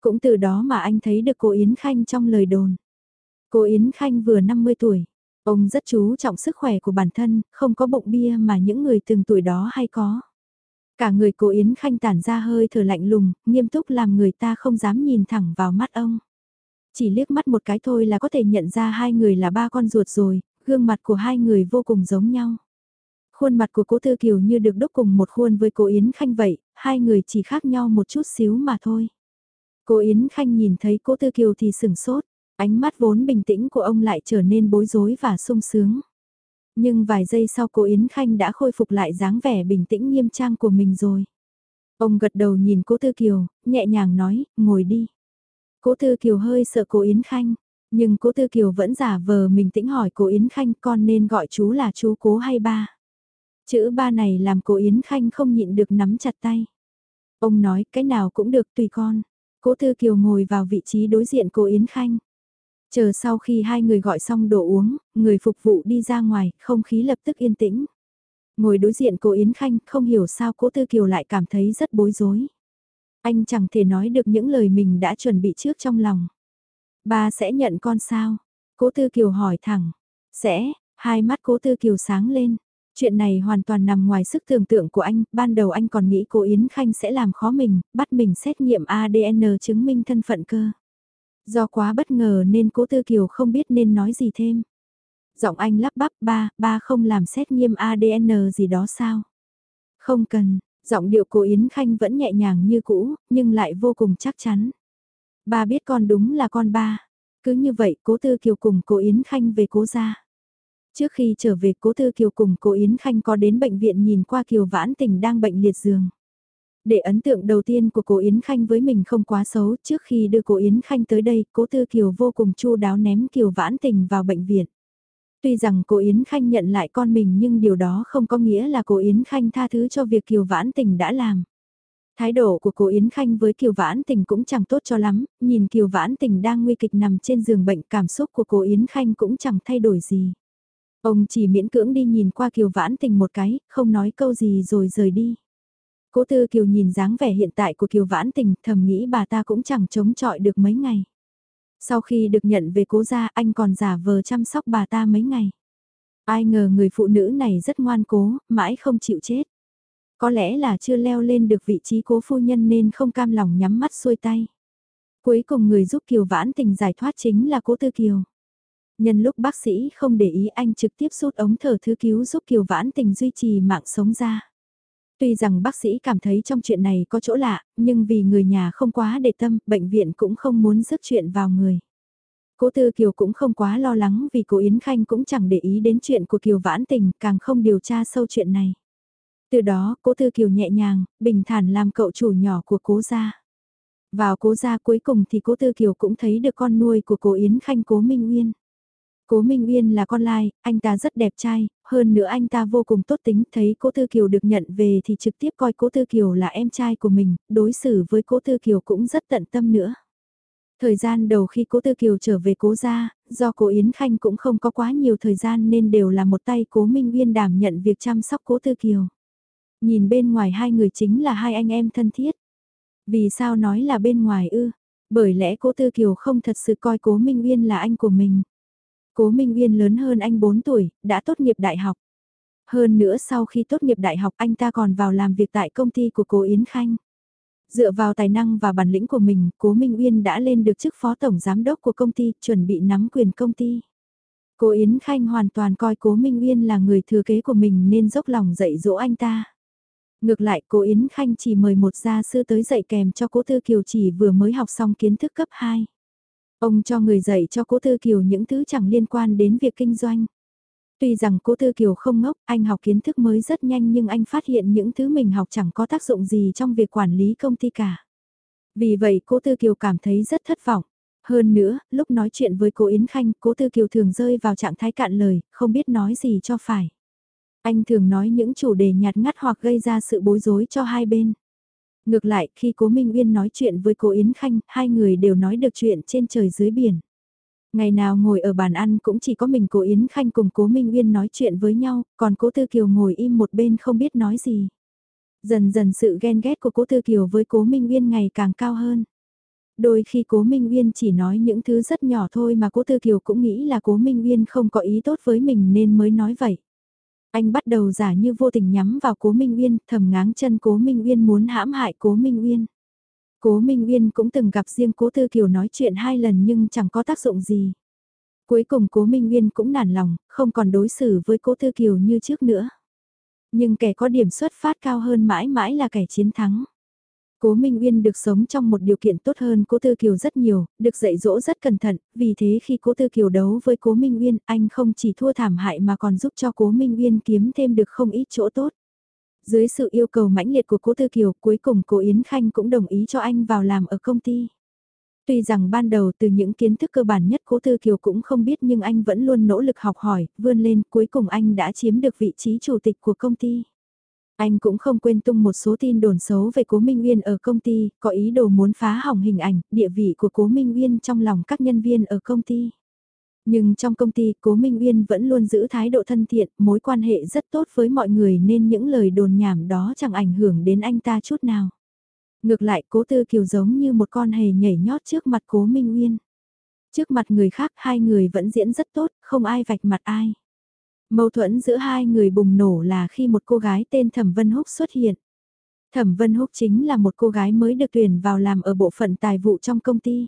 Cũng từ đó mà anh thấy được cô Yến Khanh trong lời đồn. Cô Yến Khanh vừa 50 tuổi. Ông rất chú trọng sức khỏe của bản thân, không có bụng bia mà những người từng tuổi đó hay có. Cả người cố Yến Khanh tản ra hơi thở lạnh lùng, nghiêm túc làm người ta không dám nhìn thẳng vào mắt ông. Chỉ liếc mắt một cái thôi là có thể nhận ra hai người là ba con ruột rồi, gương mặt của hai người vô cùng giống nhau. Khuôn mặt của cố Tư Kiều như được đúc cùng một khuôn với cố Yến Khanh vậy, hai người chỉ khác nhau một chút xíu mà thôi. cố Yến Khanh nhìn thấy cố Tư Kiều thì sửng sốt, ánh mắt vốn bình tĩnh của ông lại trở nên bối rối và sung sướng. Nhưng vài giây sau cô Yến Khanh đã khôi phục lại dáng vẻ bình tĩnh nghiêm trang của mình rồi. Ông gật đầu nhìn cố Tư Kiều, nhẹ nhàng nói, ngồi đi. Cố Tư Kiều hơi sợ cô Yến Khanh, nhưng cố Tư Kiều vẫn giả vờ mình tĩnh hỏi cô Yến Khanh con nên gọi chú là chú cố hay ba. Chữ ba này làm cô Yến Khanh không nhịn được nắm chặt tay. Ông nói cái nào cũng được tùy con. Cố Tư Kiều ngồi vào vị trí đối diện cô Yến Khanh. Chờ sau khi hai người gọi xong đồ uống, người phục vụ đi ra ngoài, không khí lập tức yên tĩnh. Ngồi đối diện cô Yến Khanh, không hiểu sao cố Tư Kiều lại cảm thấy rất bối rối. Anh chẳng thể nói được những lời mình đã chuẩn bị trước trong lòng. Ba sẽ nhận con sao? Cố Tư Kiều hỏi thẳng. Sẽ, hai mắt Cố Tư Kiều sáng lên. Chuyện này hoàn toàn nằm ngoài sức tưởng tượng của anh, ban đầu anh còn nghĩ cô Yến Khanh sẽ làm khó mình, bắt mình xét nghiệm ADN chứng minh thân phận cơ. Do quá bất ngờ nên cố Tư Kiều không biết nên nói gì thêm. Giọng anh lắp bắp ba, ba không làm xét nghiệm ADN gì đó sao? Không cần, giọng điệu cô Yến Khanh vẫn nhẹ nhàng như cũ, nhưng lại vô cùng chắc chắn. Ba biết con đúng là con ba. Cứ như vậy cố Tư Kiều cùng cô Yến Khanh về cố gia. Trước khi trở về cố Tư Kiều cùng cô Yến Khanh có đến bệnh viện nhìn qua Kiều Vãn Tình đang bệnh liệt giường. Để ấn tượng đầu tiên của cô Yến Khanh với mình không quá xấu, trước khi đưa cô Yến Khanh tới đây, cố Tư Kiều vô cùng chu đáo ném Kiều Vãn Tình vào bệnh viện. Tuy rằng cô Yến Khanh nhận lại con mình nhưng điều đó không có nghĩa là cô Yến Khanh tha thứ cho việc Kiều Vãn Tình đã làm. Thái độ của cô Yến Khanh với Kiều Vãn Tình cũng chẳng tốt cho lắm, nhìn Kiều Vãn Tình đang nguy kịch nằm trên giường bệnh cảm xúc của cô Yến Khanh cũng chẳng thay đổi gì. Ông chỉ miễn cưỡng đi nhìn qua Kiều Vãn Tình một cái, không nói câu gì rồi rời đi. Cố Tư Kiều nhìn dáng vẻ hiện tại của Kiều Vãn Tình thầm nghĩ bà ta cũng chẳng chống chọi được mấy ngày. Sau khi được nhận về cố gia anh còn giả vờ chăm sóc bà ta mấy ngày. Ai ngờ người phụ nữ này rất ngoan cố, mãi không chịu chết. Có lẽ là chưa leo lên được vị trí cố phu nhân nên không cam lòng nhắm mắt xuôi tay. Cuối cùng người giúp Kiều Vãn Tình giải thoát chính là cố Tư Kiều. Nhân lúc bác sĩ không để ý anh trực tiếp rút ống thở thứ cứu giúp Kiều Vãn Tình duy trì mạng sống ra. Tuy rằng bác sĩ cảm thấy trong chuyện này có chỗ lạ, nhưng vì người nhà không quá để tâm, bệnh viện cũng không muốn rước chuyện vào người. Cố Tư Kiều cũng không quá lo lắng vì cô Yến Khanh cũng chẳng để ý đến chuyện của Kiều Vãn Tình, càng không điều tra sâu chuyện này. Từ đó, Cố Tư Kiều nhẹ nhàng, bình thản làm cậu chủ nhỏ của cố gia. Vào cố gia cuối cùng thì Cố Tư Kiều cũng thấy được con nuôi của cố Yến Khanh Cố Minh Uyên. Cố Minh Uyên là con lai, anh ta rất đẹp trai, hơn nữa anh ta vô cùng tốt tính, thấy Cố Tư Kiều được nhận về thì trực tiếp coi Cố Tư Kiều là em trai của mình, đối xử với Cố Tư Kiều cũng rất tận tâm nữa. Thời gian đầu khi Cố Tư Kiều trở về Cố gia, do Cố Yến Khanh cũng không có quá nhiều thời gian nên đều là một tay Cố Minh Uyên đảm nhận việc chăm sóc Cố Tư Kiều. Nhìn bên ngoài hai người chính là hai anh em thân thiết. Vì sao nói là bên ngoài ư? Bởi lẽ Cố Tư Kiều không thật sự coi Cố Minh Uyên là anh của mình. Cố Minh Uyên lớn hơn anh 4 tuổi, đã tốt nghiệp đại học. Hơn nữa sau khi tốt nghiệp đại học anh ta còn vào làm việc tại công ty của cố Yến Khanh. Dựa vào tài năng và bản lĩnh của mình, Cố Minh Uyên đã lên được chức phó tổng giám đốc của công ty, chuẩn bị nắm quyền công ty. Cô Yến Khanh hoàn toàn coi cố Minh Uyên là người thừa kế của mình nên dốc lòng dạy dỗ anh ta. Ngược lại cô Yến Khanh chỉ mời một gia sư tới dạy kèm cho cố Tư Kiều chỉ vừa mới học xong kiến thức cấp 2. Ông cho người dạy cho cố Tư Kiều những thứ chẳng liên quan đến việc kinh doanh. Tuy rằng cố Tư Kiều không ngốc, anh học kiến thức mới rất nhanh nhưng anh phát hiện những thứ mình học chẳng có tác dụng gì trong việc quản lý công ty cả. Vì vậy cố Tư Kiều cảm thấy rất thất vọng. Hơn nữa, lúc nói chuyện với cô Yến Khanh, cố Tư Kiều thường rơi vào trạng thái cạn lời, không biết nói gì cho phải. Anh thường nói những chủ đề nhạt ngắt hoặc gây ra sự bối rối cho hai bên. Ngược lại, khi cố Minh Uyên nói chuyện với cố Yến Khanh, hai người đều nói được chuyện trên trời dưới biển. Ngày nào ngồi ở bàn ăn cũng chỉ có mình cố Yến Khanh cùng cố Minh Uyên nói chuyện với nhau, còn cố Tư Kiều ngồi im một bên không biết nói gì. Dần dần sự ghen ghét của cố Tư Kiều với cố Minh Uyên ngày càng cao hơn. Đôi khi cố Minh Uyên chỉ nói những thứ rất nhỏ thôi mà cố Tư Kiều cũng nghĩ là cố Minh Uyên không có ý tốt với mình nên mới nói vậy. Anh bắt đầu giả như vô tình nhắm vào cố Minh Uyên, thầm ngáng chân cố Minh Uyên muốn hãm hại cố Minh Uyên. Cố Minh Uyên cũng từng gặp riêng cố Tư Kiều nói chuyện hai lần nhưng chẳng có tác dụng gì. Cuối cùng cố Minh Uyên cũng nản lòng, không còn đối xử với cố Tư Kiều như trước nữa. Nhưng kẻ có điểm xuất phát cao hơn mãi mãi là kẻ chiến thắng. Cố Minh Uyên được sống trong một điều kiện tốt hơn Cố Tư Kiều rất nhiều, được dạy dỗ rất cẩn thận, vì thế khi Cố Tư Kiều đấu với Cố Minh Uyên, anh không chỉ thua thảm hại mà còn giúp cho Cố Minh Uyên kiếm thêm được không ít chỗ tốt. Dưới sự yêu cầu mãnh liệt của Cố Tư Kiều, cuối cùng Cố Yến Khanh cũng đồng ý cho anh vào làm ở công ty. Tuy rằng ban đầu từ những kiến thức cơ bản nhất Cố Tư Kiều cũng không biết nhưng anh vẫn luôn nỗ lực học hỏi, vươn lên, cuối cùng anh đã chiếm được vị trí chủ tịch của công ty. Anh cũng không quên tung một số tin đồn xấu về Cố Minh Uyên ở công ty, có ý đồ muốn phá hỏng hình ảnh, địa vị của Cố Minh Uyên trong lòng các nhân viên ở công ty. Nhưng trong công ty, Cố Minh Uyên vẫn luôn giữ thái độ thân thiện, mối quan hệ rất tốt với mọi người nên những lời đồn nhảm đó chẳng ảnh hưởng đến anh ta chút nào. Ngược lại, Cố Tư Kiều giống như một con hề nhảy nhót trước mặt Cố Minh Uyên. Trước mặt người khác, hai người vẫn diễn rất tốt, không ai vạch mặt ai. Mâu thuẫn giữa hai người bùng nổ là khi một cô gái tên Thẩm Vân Húc xuất hiện. Thẩm Vân Húc chính là một cô gái mới được tuyển vào làm ở bộ phận tài vụ trong công ty.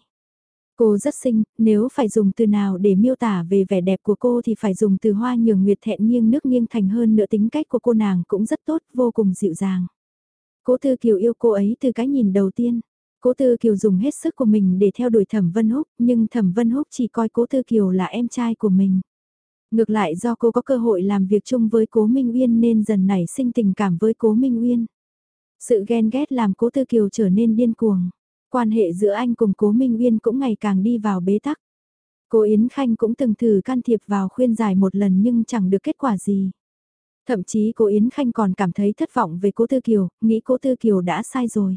Cô rất xinh, nếu phải dùng từ nào để miêu tả về vẻ đẹp của cô thì phải dùng từ hoa nhường nguyệt thẹn nghiêng nước nghiêng thành hơn nữa tính cách của cô nàng cũng rất tốt, vô cùng dịu dàng. Cố Tư Kiều yêu cô ấy từ cái nhìn đầu tiên. Cố Tư Kiều dùng hết sức của mình để theo đuổi Thẩm Vân Húc, nhưng Thẩm Vân Húc chỉ coi Cố Tư Kiều là em trai của mình. Ngược lại do cô có cơ hội làm việc chung với Cố Minh Uyên nên dần nảy sinh tình cảm với Cố Minh Uyên. Sự ghen ghét làm Cố Tư Kiều trở nên điên cuồng. Quan hệ giữa anh cùng Cố Minh Uyên cũng ngày càng đi vào bế tắc. Cố Yến Khanh cũng từng thử can thiệp vào khuyên giải một lần nhưng chẳng được kết quả gì. Thậm chí cô Yến Khanh còn cảm thấy thất vọng về Cố Tư Kiều, nghĩ Cố Tư Kiều đã sai rồi.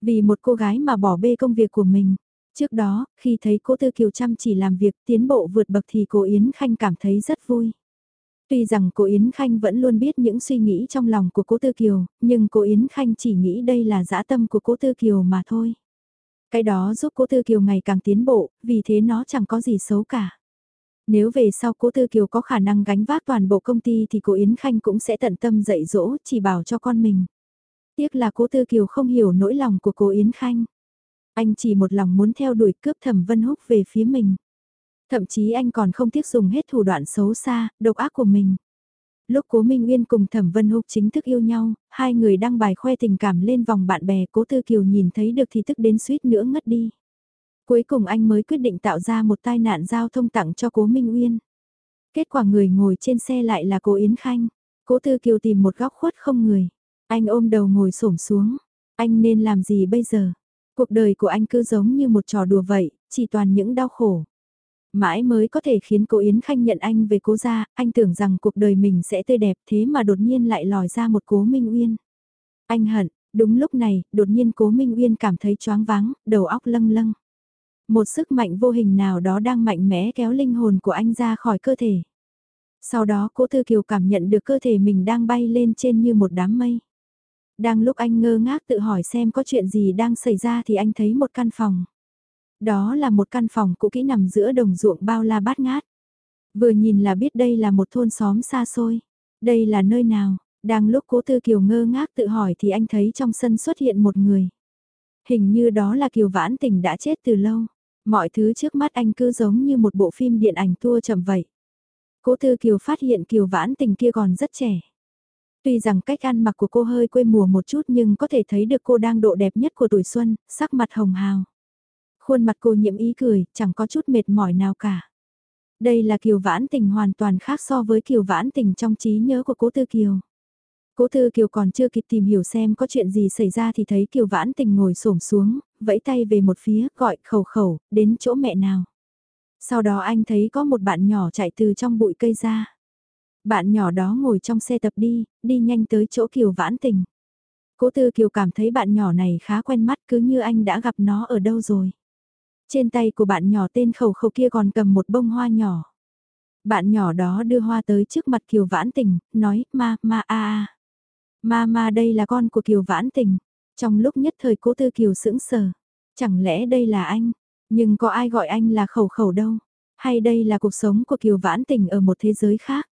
Vì một cô gái mà bỏ bê công việc của mình, Trước đó, khi thấy cô Tư Kiều chăm chỉ làm việc tiến bộ vượt bậc thì cô Yến Khanh cảm thấy rất vui. Tuy rằng cô Yến Khanh vẫn luôn biết những suy nghĩ trong lòng của cô Tư Kiều, nhưng cô Yến Khanh chỉ nghĩ đây là dã tâm của cô Tư Kiều mà thôi. Cái đó giúp cô Tư Kiều ngày càng tiến bộ, vì thế nó chẳng có gì xấu cả. Nếu về sau cô Tư Kiều có khả năng gánh vác toàn bộ công ty thì cô Yến Khanh cũng sẽ tận tâm dạy dỗ, chỉ bảo cho con mình. Tiếc là cô Tư Kiều không hiểu nỗi lòng của cô Yến Khanh. Anh chỉ một lòng muốn theo đuổi cướp thẩm vân húc về phía mình. Thậm chí anh còn không tiếc dùng hết thủ đoạn xấu xa, độc ác của mình. Lúc Cố Minh Nguyên cùng Thẩm Vân Húc chính thức yêu nhau, hai người đăng bài khoe tình cảm lên vòng bạn bè Cố Tư Kiều nhìn thấy được thì tức đến suýt nữa ngất đi. Cuối cùng anh mới quyết định tạo ra một tai nạn giao thông tặng cho Cố Minh Nguyên. Kết quả người ngồi trên xe lại là Cố Yến Khanh. Cố Tư Kiều tìm một góc khuất không người. Anh ôm đầu ngồi xổm xuống. Anh nên làm gì bây giờ? Cuộc đời của anh cứ giống như một trò đùa vậy, chỉ toàn những đau khổ. Mãi mới có thể khiến cô Yến Khanh nhận anh về cố gia, anh tưởng rằng cuộc đời mình sẽ tươi đẹp thế mà đột nhiên lại lòi ra một cố Minh Uyên. Anh hận, đúng lúc này, đột nhiên cố Minh Uyên cảm thấy choáng váng, đầu óc lâng lâng. Một sức mạnh vô hình nào đó đang mạnh mẽ kéo linh hồn của anh ra khỏi cơ thể. Sau đó cố Tư Kiều cảm nhận được cơ thể mình đang bay lên trên như một đám mây. Đang lúc anh ngơ ngác tự hỏi xem có chuyện gì đang xảy ra thì anh thấy một căn phòng. Đó là một căn phòng cũ kỹ nằm giữa đồng ruộng bao la bát ngát. Vừa nhìn là biết đây là một thôn xóm xa xôi. Đây là nơi nào? Đang lúc cố tư Kiều ngơ ngác tự hỏi thì anh thấy trong sân xuất hiện một người. Hình như đó là Kiều Vãn Tình đã chết từ lâu. Mọi thứ trước mắt anh cứ giống như một bộ phim điện ảnh tua chậm vậy. Cố Tư Kiều phát hiện Kiều Vãn Tình kia còn rất trẻ. Tuy rằng cách ăn mặc của cô hơi quê mùa một chút nhưng có thể thấy được cô đang độ đẹp nhất của tuổi xuân, sắc mặt hồng hào. Khuôn mặt cô nhiễm ý cười, chẳng có chút mệt mỏi nào cả. Đây là Kiều Vãn Tình hoàn toàn khác so với Kiều Vãn Tình trong trí nhớ của Cố Tư Kiều. Cố Tư Kiều còn chưa kịp tìm hiểu xem có chuyện gì xảy ra thì thấy Kiều Vãn Tình ngồi xổm xuống, vẫy tay về một phía, gọi khẩu khẩu, đến chỗ mẹ nào. Sau đó anh thấy có một bạn nhỏ chạy từ trong bụi cây ra. Bạn nhỏ đó ngồi trong xe tập đi, đi nhanh tới chỗ Kiều Vãn Tình. Cố Tư Kiều cảm thấy bạn nhỏ này khá quen mắt cứ như anh đã gặp nó ở đâu rồi. Trên tay của bạn nhỏ tên khẩu khẩu kia còn cầm một bông hoa nhỏ. Bạn nhỏ đó đưa hoa tới trước mặt Kiều Vãn Tình, nói, ma, ma, a a. Ma ma đây là con của Kiều Vãn Tình. Trong lúc nhất thời cố tư Kiều sững sờ. Chẳng lẽ đây là anh? Nhưng có ai gọi anh là khẩu khẩu đâu? Hay đây là cuộc sống của Kiều Vãn Tình ở một thế giới khác?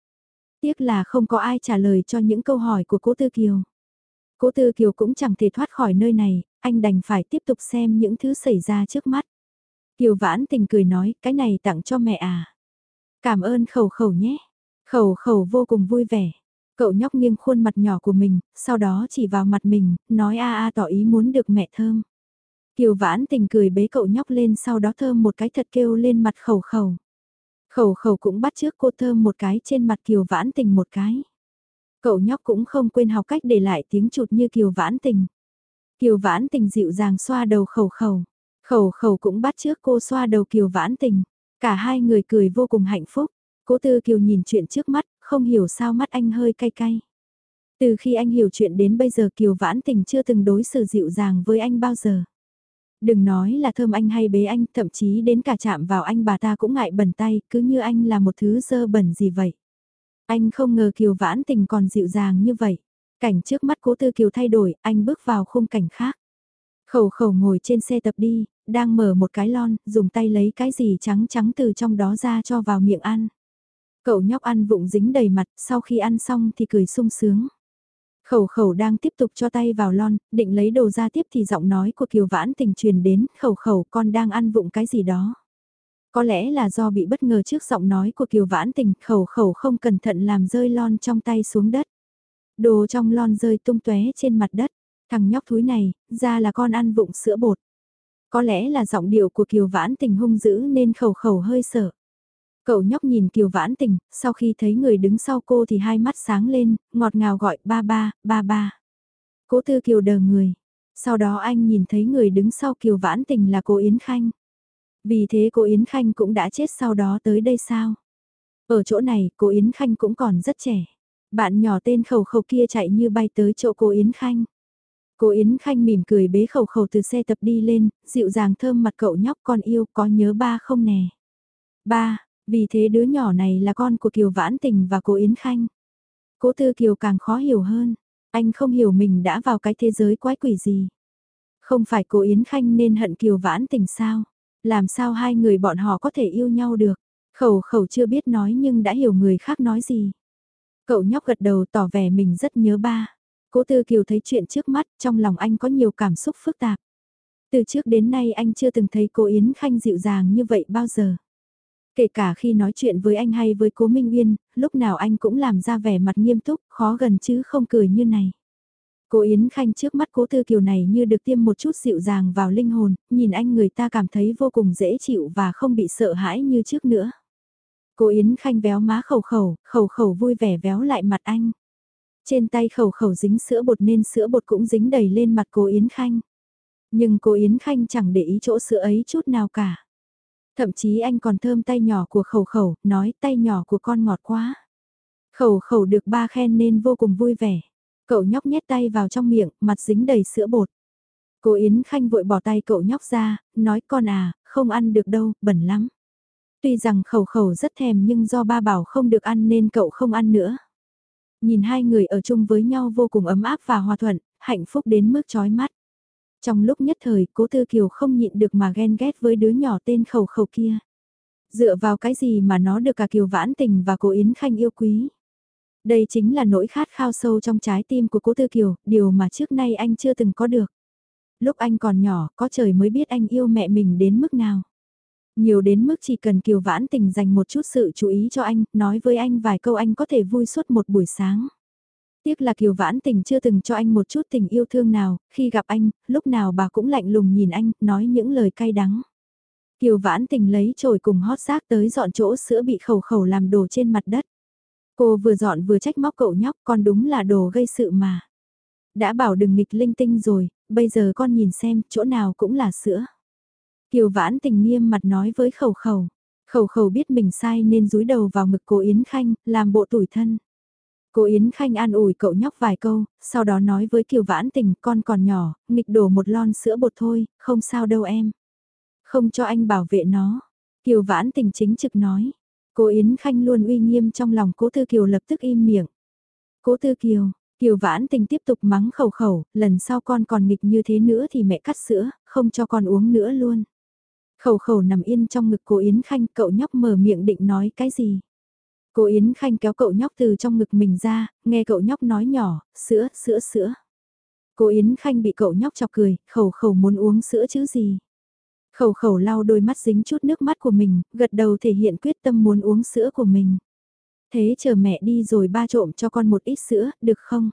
Tiếc là không có ai trả lời cho những câu hỏi của cố tư Kiều. Cố tư Kiều cũng chẳng thể thoát khỏi nơi này, anh đành phải tiếp tục xem những thứ xảy ra trước mắt. Kiều Vãn Tình cười nói, cái này tặng cho mẹ à. Cảm ơn khẩu khẩu nhé. Khẩu khẩu vô cùng vui vẻ. Cậu nhóc nghiêng khuôn mặt nhỏ của mình, sau đó chỉ vào mặt mình, nói a a tỏ ý muốn được mẹ thơm. Kiều vãn tình cười bế cậu nhóc lên sau đó thơm một cái thật kêu lên mặt khẩu khẩu. Khẩu khẩu cũng bắt trước cô thơm một cái trên mặt kiều vãn tình một cái. Cậu nhóc cũng không quên học cách để lại tiếng chụt như kiều vãn tình. Kiều vãn tình dịu dàng xoa đầu khẩu khẩu. Khẩu khẩu cũng bắt trước cô xoa đầu kiều vãn tình. Cả hai người cười vô cùng hạnh phúc. Cố tư kiều nhìn chuyện trước mắt, không hiểu sao mắt anh hơi cay cay. Từ khi anh hiểu chuyện đến bây giờ Kiều Vãn Tình chưa từng đối xử dịu dàng với anh bao giờ. Đừng nói là thơm anh hay bế anh, thậm chí đến cả chạm vào anh bà ta cũng ngại bẩn tay, cứ như anh là một thứ dơ bẩn gì vậy. Anh không ngờ Kiều Vãn Tình còn dịu dàng như vậy. Cảnh trước mắt cố tư Kiều thay đổi, anh bước vào khung cảnh khác. Khẩu khẩu ngồi trên xe tập đi, đang mở một cái lon, dùng tay lấy cái gì trắng trắng từ trong đó ra cho vào miệng ăn. Cậu nhóc ăn vụng dính đầy mặt, sau khi ăn xong thì cười sung sướng. Khẩu khẩu đang tiếp tục cho tay vào lon, định lấy đồ ra tiếp thì giọng nói của Kiều Vãn tình truyền đến, khẩu khẩu con đang ăn vụng cái gì đó. Có lẽ là do bị bất ngờ trước giọng nói của Kiều Vãn tình, khẩu khẩu không cẩn thận làm rơi lon trong tay xuống đất. Đồ trong lon rơi tung tóe trên mặt đất, thằng nhóc thúi này, ra là con ăn vụng sữa bột. Có lẽ là giọng điệu của Kiều Vãn tình hung dữ nên khẩu khẩu hơi sợ. Cậu nhóc nhìn Kiều Vãn Tình, sau khi thấy người đứng sau cô thì hai mắt sáng lên, ngọt ngào gọi ba ba, ba ba. Cố Tư Kiều đờ người. Sau đó anh nhìn thấy người đứng sau Kiều Vãn Tình là cô Yến Khanh. Vì thế cô Yến Khanh cũng đã chết sau đó tới đây sao? Ở chỗ này cô Yến Khanh cũng còn rất trẻ. Bạn nhỏ tên khẩu khẩu kia chạy như bay tới chỗ cô Yến Khanh. Cô Yến Khanh mỉm cười bế khẩu khẩu từ xe tập đi lên, dịu dàng thơm mặt cậu nhóc con yêu có nhớ ba không nè. Ba, vì thế đứa nhỏ này là con của Kiều Vãn Tình và cô Yến Khanh. Cố Tư Kiều càng khó hiểu hơn, anh không hiểu mình đã vào cái thế giới quái quỷ gì. Không phải cô Yến Khanh nên hận Kiều Vãn Tình sao? Làm sao hai người bọn họ có thể yêu nhau được? Khẩu khẩu chưa biết nói nhưng đã hiểu người khác nói gì. Cậu nhóc gật đầu tỏ vẻ mình rất nhớ ba. Cố Tư Kiều thấy chuyện trước mắt, trong lòng anh có nhiều cảm xúc phức tạp. Từ trước đến nay anh chưa từng thấy cô Yến Khanh dịu dàng như vậy bao giờ. Kể cả khi nói chuyện với anh hay với cố Minh Uyên, lúc nào anh cũng làm ra vẻ mặt nghiêm túc, khó gần chứ không cười như này. Cô Yến Khanh trước mắt cố tư kiều này như được tiêm một chút dịu dàng vào linh hồn, nhìn anh người ta cảm thấy vô cùng dễ chịu và không bị sợ hãi như trước nữa. Cô Yến Khanh véo má khẩu khẩu, khẩu khẩu vui vẻ véo lại mặt anh. Trên tay khẩu khẩu dính sữa bột nên sữa bột cũng dính đầy lên mặt cô Yến Khanh. Nhưng cô Yến Khanh chẳng để ý chỗ sữa ấy chút nào cả. Thậm chí anh còn thơm tay nhỏ của khẩu khẩu, nói tay nhỏ của con ngọt quá. Khẩu khẩu được ba khen nên vô cùng vui vẻ. Cậu nhóc nhét tay vào trong miệng, mặt dính đầy sữa bột. Cô Yến Khanh vội bỏ tay cậu nhóc ra, nói con à, không ăn được đâu, bẩn lắm. Tuy rằng khẩu khẩu rất thèm nhưng do ba bảo không được ăn nên cậu không ăn nữa. Nhìn hai người ở chung với nhau vô cùng ấm áp và hòa thuận, hạnh phúc đến mức chói mắt. Trong lúc nhất thời, cố tư kiều không nhịn được mà ghen ghét với đứa nhỏ tên khẩu khẩu kia. Dựa vào cái gì mà nó được cả kiều vãn tình và cô Yến Khanh yêu quý. Đây chính là nỗi khát khao sâu trong trái tim của cố tư kiều, điều mà trước nay anh chưa từng có được. Lúc anh còn nhỏ, có trời mới biết anh yêu mẹ mình đến mức nào. Nhiều đến mức chỉ cần Kiều Vãn Tình dành một chút sự chú ý cho anh, nói với anh vài câu anh có thể vui suốt một buổi sáng. Tiếc là Kiều Vãn Tình chưa từng cho anh một chút tình yêu thương nào, khi gặp anh, lúc nào bà cũng lạnh lùng nhìn anh, nói những lời cay đắng. Kiều Vãn Tình lấy chổi cùng hót xác tới dọn chỗ sữa bị khẩu khẩu làm đồ trên mặt đất. Cô vừa dọn vừa trách móc cậu nhóc con đúng là đồ gây sự mà. Đã bảo đừng nghịch linh tinh rồi, bây giờ con nhìn xem chỗ nào cũng là sữa. Kiều Vãn Tình nghiêm mặt nói với khẩu khẩu. Khẩu khẩu biết mình sai nên rúi đầu vào ngực cô Yến Khanh, làm bộ tủi thân. Cô Yến Khanh an ủi cậu nhóc vài câu, sau đó nói với Kiều Vãn Tình con còn nhỏ, nghịch đổ một lon sữa bột thôi, không sao đâu em. Không cho anh bảo vệ nó. Kiều Vãn Tình chính trực nói. Cô Yến Khanh luôn uy nghiêm trong lòng cố Tư Kiều lập tức im miệng. Cố Tư Kiều, Kiều Vãn Tình tiếp tục mắng khẩu khẩu, lần sau con còn nghịch như thế nữa thì mẹ cắt sữa, không cho con uống nữa luôn. Khẩu khẩu nằm yên trong ngực cô Yến Khanh, cậu nhóc mở miệng định nói cái gì. Cô Yến Khanh kéo cậu nhóc từ trong ngực mình ra, nghe cậu nhóc nói nhỏ, sữa, sữa, sữa. Cô Yến Khanh bị cậu nhóc chọc cười, khẩu khẩu muốn uống sữa chứ gì. Khẩu khẩu lau đôi mắt dính chút nước mắt của mình, gật đầu thể hiện quyết tâm muốn uống sữa của mình. Thế chờ mẹ đi rồi ba trộm cho con một ít sữa, được không?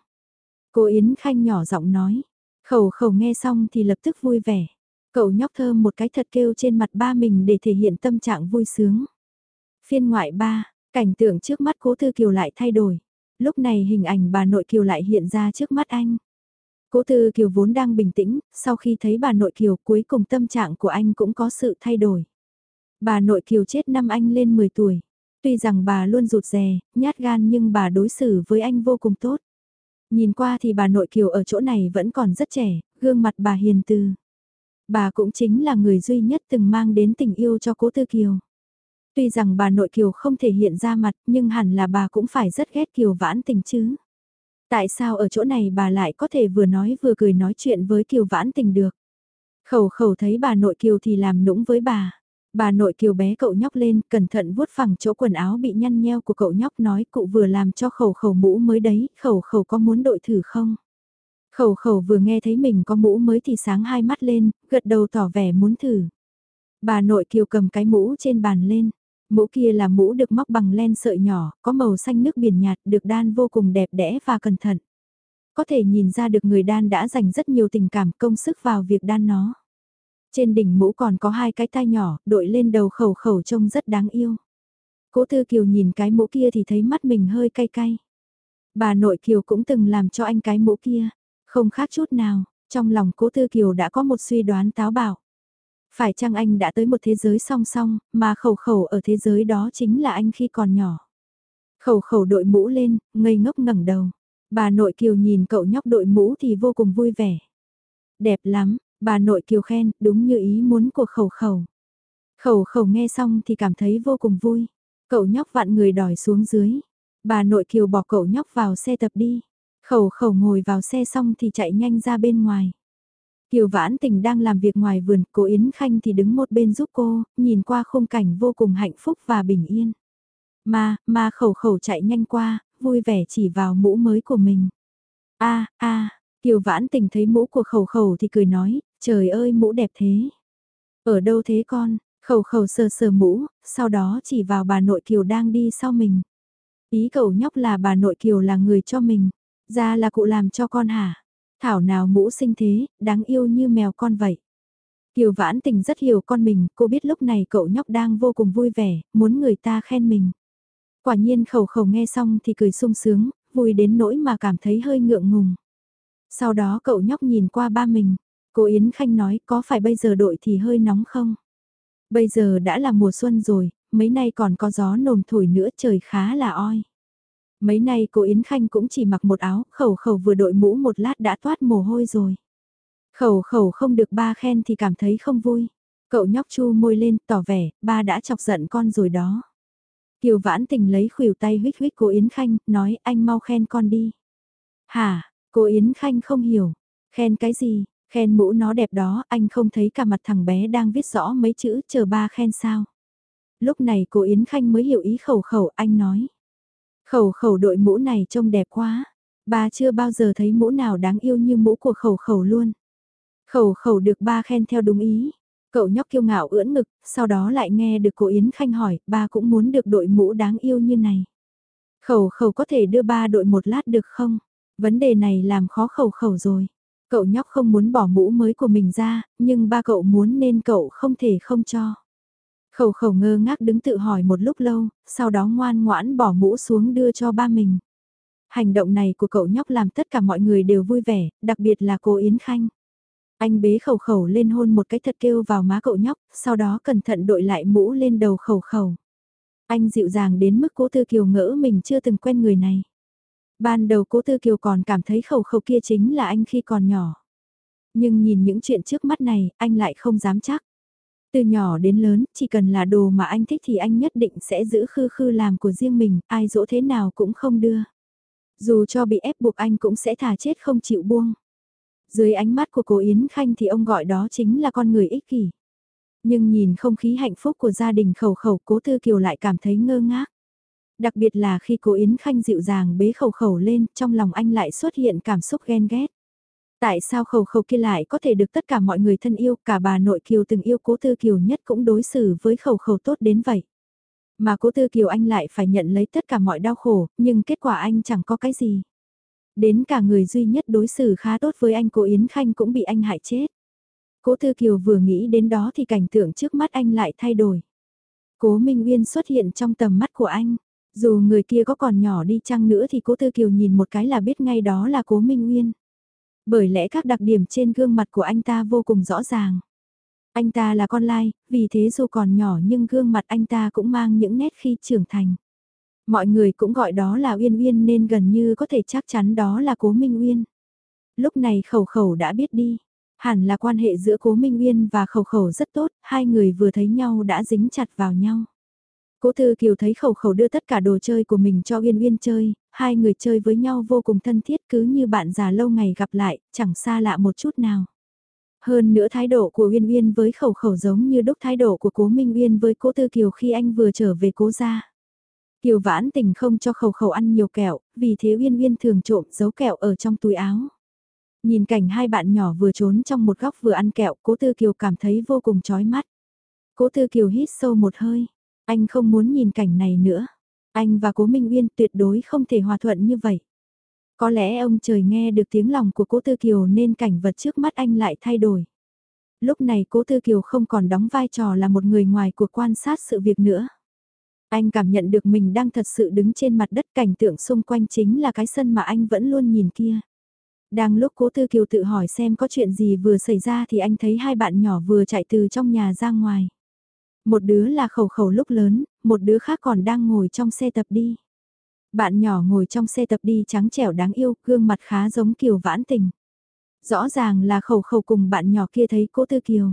Cô Yến Khanh nhỏ giọng nói. Khẩu khẩu nghe xong thì lập tức vui vẻ. Cậu nhóc thơm một cái thật kêu trên mặt ba mình để thể hiện tâm trạng vui sướng. Phiên ngoại ba, cảnh tượng trước mắt cố Tư Kiều lại thay đổi. Lúc này hình ảnh bà nội Kiều lại hiện ra trước mắt anh. Cố Tư Kiều vốn đang bình tĩnh, sau khi thấy bà nội Kiều cuối cùng tâm trạng của anh cũng có sự thay đổi. Bà nội Kiều chết năm anh lên 10 tuổi. Tuy rằng bà luôn rụt rè, nhát gan nhưng bà đối xử với anh vô cùng tốt. Nhìn qua thì bà nội Kiều ở chỗ này vẫn còn rất trẻ, gương mặt bà hiền từ. Bà cũng chính là người duy nhất từng mang đến tình yêu cho cố Tư Kiều. Tuy rằng bà nội Kiều không thể hiện ra mặt nhưng hẳn là bà cũng phải rất ghét Kiều vãn tình chứ. Tại sao ở chỗ này bà lại có thể vừa nói vừa cười nói chuyện với Kiều vãn tình được? Khẩu khẩu thấy bà nội Kiều thì làm nũng với bà. Bà nội Kiều bé cậu nhóc lên, cẩn thận vuốt phẳng chỗ quần áo bị nhăn nheo của cậu nhóc nói cụ vừa làm cho khẩu khẩu mũ mới đấy, khẩu khẩu có muốn đội thử không? Khẩu khẩu vừa nghe thấy mình có mũ mới thì sáng hai mắt lên, gật đầu tỏ vẻ muốn thử. Bà nội Kiều cầm cái mũ trên bàn lên. Mũ kia là mũ được móc bằng len sợi nhỏ, có màu xanh nước biển nhạt, được đan vô cùng đẹp đẽ và cẩn thận. Có thể nhìn ra được người đan đã dành rất nhiều tình cảm công sức vào việc đan nó. Trên đỉnh mũ còn có hai cái tai nhỏ, đội lên đầu khẩu khẩu trông rất đáng yêu. Cố Tư Kiều nhìn cái mũ kia thì thấy mắt mình hơi cay cay. Bà nội Kiều cũng từng làm cho anh cái mũ kia, không khác chút nào, trong lòng Cố Tư Kiều đã có một suy đoán táo bạo. Phải chăng anh đã tới một thế giới song song, mà khẩu khẩu ở thế giới đó chính là anh khi còn nhỏ. Khẩu khẩu đội mũ lên, ngây ngốc ngẩng đầu. Bà nội Kiều nhìn cậu nhóc đội mũ thì vô cùng vui vẻ. Đẹp lắm, bà nội Kiều khen, đúng như ý muốn của khẩu khẩu. Khẩu khẩu nghe xong thì cảm thấy vô cùng vui. Cậu nhóc vặn người đòi xuống dưới. Bà nội Kiều bỏ cậu nhóc vào xe tập đi. Khẩu khẩu ngồi vào xe xong thì chạy nhanh ra bên ngoài. Kiều Vãn Tình đang làm việc ngoài vườn, cô Yến Khanh thì đứng một bên giúp cô, nhìn qua khung cảnh vô cùng hạnh phúc và bình yên. Ma ma khẩu khẩu chạy nhanh qua, vui vẻ chỉ vào mũ mới của mình. a a Kiều Vãn Tình thấy mũ của khẩu khẩu thì cười nói, trời ơi mũ đẹp thế. Ở đâu thế con? Khẩu khẩu sờ sờ mũ, sau đó chỉ vào bà nội Kiều đang đi sau mình. Ý cậu nhóc là bà nội Kiều là người cho mình, ra là cụ làm cho con hả? Thảo nào mũ sinh thế, đáng yêu như mèo con vậy. Kiều vãn tình rất hiểu con mình, cô biết lúc này cậu nhóc đang vô cùng vui vẻ, muốn người ta khen mình. Quả nhiên khẩu khẩu nghe xong thì cười sung sướng, vui đến nỗi mà cảm thấy hơi ngượng ngùng. Sau đó cậu nhóc nhìn qua ba mình, cô Yến Khanh nói có phải bây giờ đội thì hơi nóng không? Bây giờ đã là mùa xuân rồi, mấy nay còn có gió nồm thổi nữa trời khá là oi. Mấy nay cô Yến Khanh cũng chỉ mặc một áo, khẩu khẩu vừa đội mũ một lát đã toát mồ hôi rồi. Khẩu khẩu không được ba khen thì cảm thấy không vui. Cậu nhóc chu môi lên, tỏ vẻ, ba đã chọc giận con rồi đó. Kiều vãn tình lấy khuỷu tay huyết huyết cô Yến Khanh, nói anh mau khen con đi. Hả, cô Yến Khanh không hiểu. Khen cái gì, khen mũ nó đẹp đó, anh không thấy cả mặt thằng bé đang viết rõ mấy chữ, chờ ba khen sao. Lúc này cô Yến Khanh mới hiểu ý khẩu khẩu, anh nói. Khẩu khẩu đội mũ này trông đẹp quá. Ba chưa bao giờ thấy mũ nào đáng yêu như mũ của khẩu khẩu luôn. Khẩu khẩu được ba khen theo đúng ý. Cậu nhóc kiêu ngạo ưỡn ngực, sau đó lại nghe được cô Yến Khanh hỏi, ba cũng muốn được đội mũ đáng yêu như này. Khẩu khẩu có thể đưa ba đội một lát được không? Vấn đề này làm khó khẩu khẩu rồi. Cậu nhóc không muốn bỏ mũ mới của mình ra, nhưng ba cậu muốn nên cậu không thể không cho. Khẩu khẩu ngơ ngác đứng tự hỏi một lúc lâu, sau đó ngoan ngoãn bỏ mũ xuống đưa cho ba mình. Hành động này của cậu nhóc làm tất cả mọi người đều vui vẻ, đặc biệt là cô Yến Khanh. Anh bế khẩu khẩu lên hôn một cái thật kêu vào má cậu nhóc, sau đó cẩn thận đội lại mũ lên đầu khẩu khẩu. Anh dịu dàng đến mức cố tư kiều ngỡ mình chưa từng quen người này. Ban đầu cố tư kiều còn cảm thấy khẩu khẩu kia chính là anh khi còn nhỏ. Nhưng nhìn những chuyện trước mắt này, anh lại không dám chắc. Từ nhỏ đến lớn, chỉ cần là đồ mà anh thích thì anh nhất định sẽ giữ khư khư làm của riêng mình, ai dỗ thế nào cũng không đưa. Dù cho bị ép buộc anh cũng sẽ thả chết không chịu buông. Dưới ánh mắt của cô Yến Khanh thì ông gọi đó chính là con người ích kỷ. Nhưng nhìn không khí hạnh phúc của gia đình khẩu khẩu cố Tư Kiều lại cảm thấy ngơ ngác. Đặc biệt là khi cô Yến Khanh dịu dàng bế khẩu khẩu lên, trong lòng anh lại xuất hiện cảm xúc ghen ghét. Tại sao khẩu khẩu kia lại có thể được tất cả mọi người thân yêu, cả bà nội Kiều từng yêu cố Tư Kiều nhất cũng đối xử với khẩu khẩu tốt đến vậy. Mà cố Tư Kiều anh lại phải nhận lấy tất cả mọi đau khổ, nhưng kết quả anh chẳng có cái gì. Đến cả người duy nhất đối xử khá tốt với anh cố Yến Khanh cũng bị anh hại chết. Cố Tư Kiều vừa nghĩ đến đó thì cảnh tượng trước mắt anh lại thay đổi. Cố Minh Uyên xuất hiện trong tầm mắt của anh. Dù người kia có còn nhỏ đi chăng nữa thì cố Tư Kiều nhìn một cái là biết ngay đó là cố Minh Uyên. Bởi lẽ các đặc điểm trên gương mặt của anh ta vô cùng rõ ràng. Anh ta là con lai, vì thế dù còn nhỏ nhưng gương mặt anh ta cũng mang những nét khi trưởng thành. Mọi người cũng gọi đó là Uyên Uyên nên gần như có thể chắc chắn đó là Cố Minh Uyên. Lúc này khẩu khẩu đã biết đi. Hẳn là quan hệ giữa Cố Minh Uyên và khẩu khẩu rất tốt, hai người vừa thấy nhau đã dính chặt vào nhau. Cố Thư Kiều thấy khẩu khẩu đưa tất cả đồ chơi của mình cho Uyên Uyên chơi, hai người chơi với nhau vô cùng thân thiết cứ như bạn già lâu ngày gặp lại, chẳng xa lạ một chút nào. Hơn nữa thái độ của Uyên Uyên với khẩu khẩu giống như đúc thái độ của Cố Minh Uyên với Cố Tư Kiều khi anh vừa trở về Cố gia. Kiều vãn tình không cho khẩu khẩu ăn nhiều kẹo, vì thế Uyên Uyên thường trộm giấu kẹo ở trong túi áo. Nhìn cảnh hai bạn nhỏ vừa trốn trong một góc vừa ăn kẹo, Cố Tư Kiều cảm thấy vô cùng chói mắt. Cố Tư Kiều hít sâu một hơi, anh không muốn nhìn cảnh này nữa. Anh và Cố Minh Uyên tuyệt đối không thể hòa thuận như vậy. Có lẽ ông trời nghe được tiếng lòng của Cố Tư Kiều nên cảnh vật trước mắt anh lại thay đổi. Lúc này Cố Tư Kiều không còn đóng vai trò là một người ngoài cuộc quan sát sự việc nữa. Anh cảm nhận được mình đang thật sự đứng trên mặt đất cảnh tượng xung quanh chính là cái sân mà anh vẫn luôn nhìn kia. Đang lúc cố tư kiều tự hỏi xem có chuyện gì vừa xảy ra thì anh thấy hai bạn nhỏ vừa chạy từ trong nhà ra ngoài. Một đứa là khẩu khẩu lúc lớn, một đứa khác còn đang ngồi trong xe tập đi. Bạn nhỏ ngồi trong xe tập đi trắng trẻo đáng yêu, gương mặt khá giống kiều vãn tình. Rõ ràng là khẩu khẩu cùng bạn nhỏ kia thấy cố tư kiều.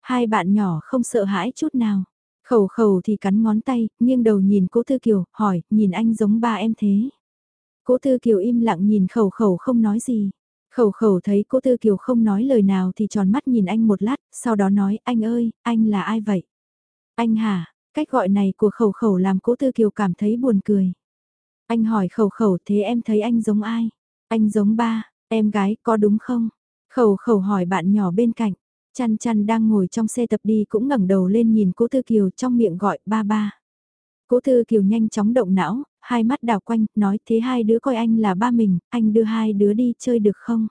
Hai bạn nhỏ không sợ hãi chút nào. Khẩu khẩu thì cắn ngón tay, nghiêng đầu nhìn cố Tư Kiều, hỏi, nhìn anh giống ba em thế. Cố Tư Kiều im lặng nhìn khẩu khẩu không nói gì. Khẩu khẩu thấy cố Tư Kiều không nói lời nào thì tròn mắt nhìn anh một lát, sau đó nói, anh ơi, anh là ai vậy? Anh hả? Cách gọi này của khẩu khẩu làm cố Tư Kiều cảm thấy buồn cười. Anh hỏi khẩu khẩu thế em thấy anh giống ai? Anh giống ba, em gái có đúng không? Khẩu khẩu hỏi bạn nhỏ bên cạnh. Chăn chăn đang ngồi trong xe tập đi cũng ngẩng đầu lên nhìn cố Tư Kiều trong miệng gọi ba ba. Cố Tư Kiều nhanh chóng động não, hai mắt đảo quanh, nói thế hai đứa coi anh là ba mình, anh đưa hai đứa đi chơi được không?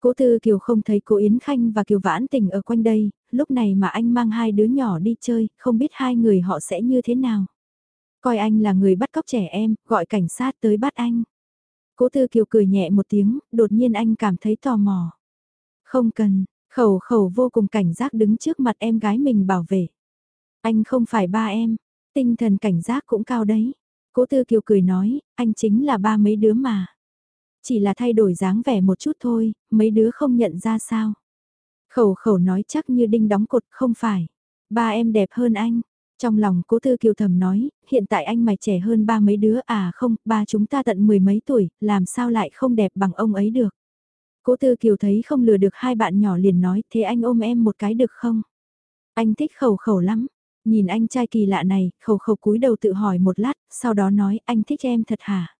Cố Tư Kiều không thấy cố Yến Khanh và Kiều Vãn Tình ở quanh đây, lúc này mà anh mang hai đứa nhỏ đi chơi, không biết hai người họ sẽ như thế nào. Coi anh là người bắt cóc trẻ em, gọi cảnh sát tới bắt anh. Cố Tư Kiều cười nhẹ một tiếng, đột nhiên anh cảm thấy tò mò. Không cần, Khẩu khẩu vô cùng cảnh giác đứng trước mặt em gái mình bảo vệ. Anh không phải ba em, tinh thần cảnh giác cũng cao đấy. Cố Tư Kiều cười nói, anh chính là ba mấy đứa mà. Chỉ là thay đổi dáng vẻ một chút thôi, mấy đứa không nhận ra sao. Khẩu khẩu nói chắc như đinh đóng cột, không phải. Ba em đẹp hơn anh. Trong lòng cố tư kiều thầm nói, hiện tại anh mày trẻ hơn ba mấy đứa à không, ba chúng ta tận mười mấy tuổi, làm sao lại không đẹp bằng ông ấy được. Cố Tư Kiều thấy không lừa được hai bạn nhỏ liền nói thế anh ôm em một cái được không? Anh thích khẩu khẩu lắm. Nhìn anh trai kỳ lạ này, khẩu khẩu cúi đầu tự hỏi một lát, sau đó nói anh thích em thật hả?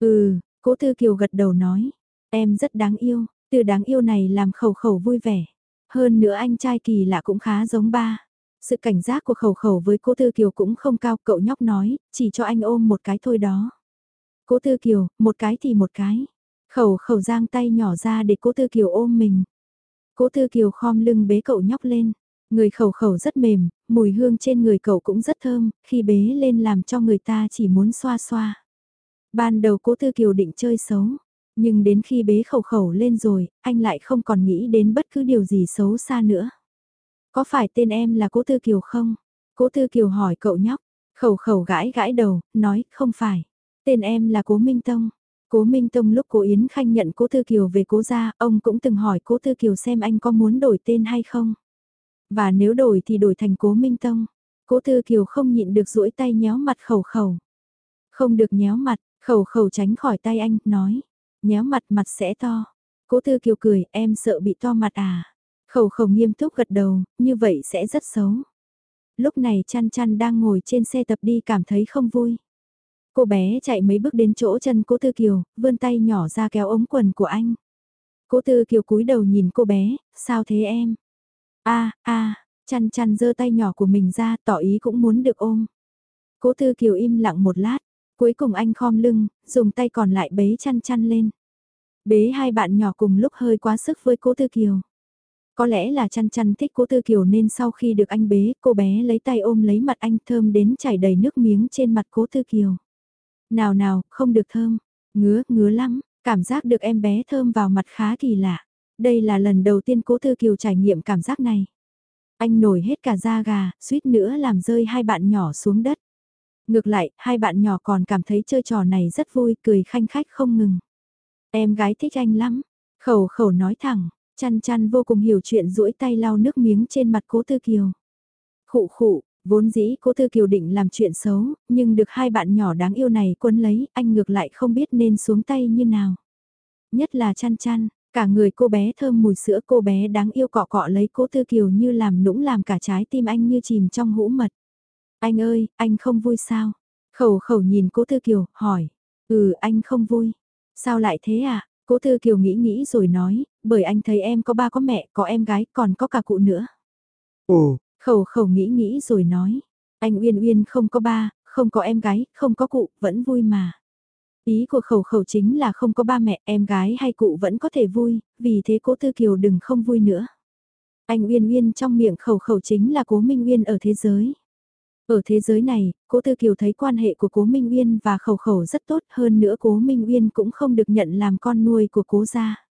Ừ, cố Tư Kiều gật đầu nói, em rất đáng yêu, từ đáng yêu này làm khẩu khẩu vui vẻ. Hơn nữa anh trai kỳ lạ cũng khá giống ba. Sự cảnh giác của khẩu khẩu với cô Tư Kiều cũng không cao, cậu nhóc nói, chỉ cho anh ôm một cái thôi đó. Cố Tư Kiều, một cái thì một cái. Khẩu khẩu giang tay nhỏ ra để cố Tư Kiều ôm mình. Cố Tư Kiều khom lưng bế cậu nhóc lên. Người khẩu khẩu rất mềm, mùi hương trên người cậu cũng rất thơm, khi bế lên làm cho người ta chỉ muốn xoa xoa. Ban đầu cố Tư Kiều định chơi xấu, nhưng đến khi bế khẩu khẩu lên rồi, anh lại không còn nghĩ đến bất cứ điều gì xấu xa nữa. Có phải tên em là cố Tư Kiều không? Cố Tư Kiều hỏi cậu nhóc, khẩu khẩu gãi gãi đầu, nói không phải. Tên em là cố Minh Tông. Cố Minh Tông lúc cố Yến Khanh nhận cố Tư Kiều về cố gia, ông cũng từng hỏi cố Tư Kiều xem anh có muốn đổi tên hay không. Và nếu đổi thì đổi thành cố Minh Tông. Cố Tư Kiều không nhịn được duỗi tay nhéo mặt khẩu khẩu. Không được nhéo mặt, khẩu khẩu tránh khỏi tay anh, nói. Nhéo mặt mặt sẽ to. Cố Tư Kiều cười, em sợ bị to mặt à. Khẩu khẩu nghiêm túc gật đầu, như vậy sẽ rất xấu. Lúc này chăn chăn đang ngồi trên xe tập đi cảm thấy không vui. Cô bé chạy mấy bước đến chỗ chân cố Tư Kiều, vươn tay nhỏ ra kéo ống quần của anh. Cố Tư Kiều cúi đầu nhìn cô bé, sao thế em? a a chăn chăn giơ tay nhỏ của mình ra tỏ ý cũng muốn được ôm. Cố Tư Kiều im lặng một lát, cuối cùng anh khom lưng, dùng tay còn lại bế chăn chăn lên. Bế hai bạn nhỏ cùng lúc hơi quá sức với Cố Tư Kiều. Có lẽ là chăn chăn thích Cố Tư Kiều nên sau khi được anh bế, cô bé lấy tay ôm lấy mặt anh thơm đến chảy đầy nước miếng trên mặt Cố Tư Kiều. Nào nào, không được thơm, ngứa, ngứa lắm, cảm giác được em bé thơm vào mặt khá kỳ lạ. Đây là lần đầu tiên Cố Tư Kiều trải nghiệm cảm giác này. Anh nổi hết cả da gà, suýt nữa làm rơi hai bạn nhỏ xuống đất. Ngược lại, hai bạn nhỏ còn cảm thấy chơi trò này rất vui, cười khanh khách không ngừng. Em gái thích anh lắm, khẩu khẩu nói thẳng, chăn chăn vô cùng hiểu chuyện duỗi tay lau nước miếng trên mặt cố tư kiều. Khụ khụ, vốn dĩ cố tư kiều định làm chuyện xấu, nhưng được hai bạn nhỏ đáng yêu này quấn lấy, anh ngược lại không biết nên xuống tay như nào. Nhất là chăn chăn, cả người cô bé thơm mùi sữa cô bé đáng yêu cọ cọ lấy cố tư kiều như làm nũng làm cả trái tim anh như chìm trong hũ mật. Anh ơi, anh không vui sao? Khẩu khẩu nhìn cố Tư Kiều, hỏi. Ừ, anh không vui. Sao lại thế à? Cố Tư Kiều nghĩ nghĩ rồi nói, bởi anh thấy em có ba có mẹ, có em gái, còn có cả cụ nữa. Ồ, khẩu khẩu nghĩ nghĩ rồi nói. Anh Uyên Uyên không có ba, không có em gái, không có cụ, vẫn vui mà. Ý của khẩu khẩu chính là không có ba mẹ, em gái hay cụ vẫn có thể vui, vì thế cố Tư Kiều đừng không vui nữa. Anh Uyên Uyên trong miệng khẩu khẩu chính là cố Minh Uyên ở thế giới. Ở thế giới này, cố Tư Kiều thấy quan hệ của cố Minh Uyên và khẩu khẩu rất tốt hơn nữa cố Minh Uyên cũng không được nhận làm con nuôi của cố gia.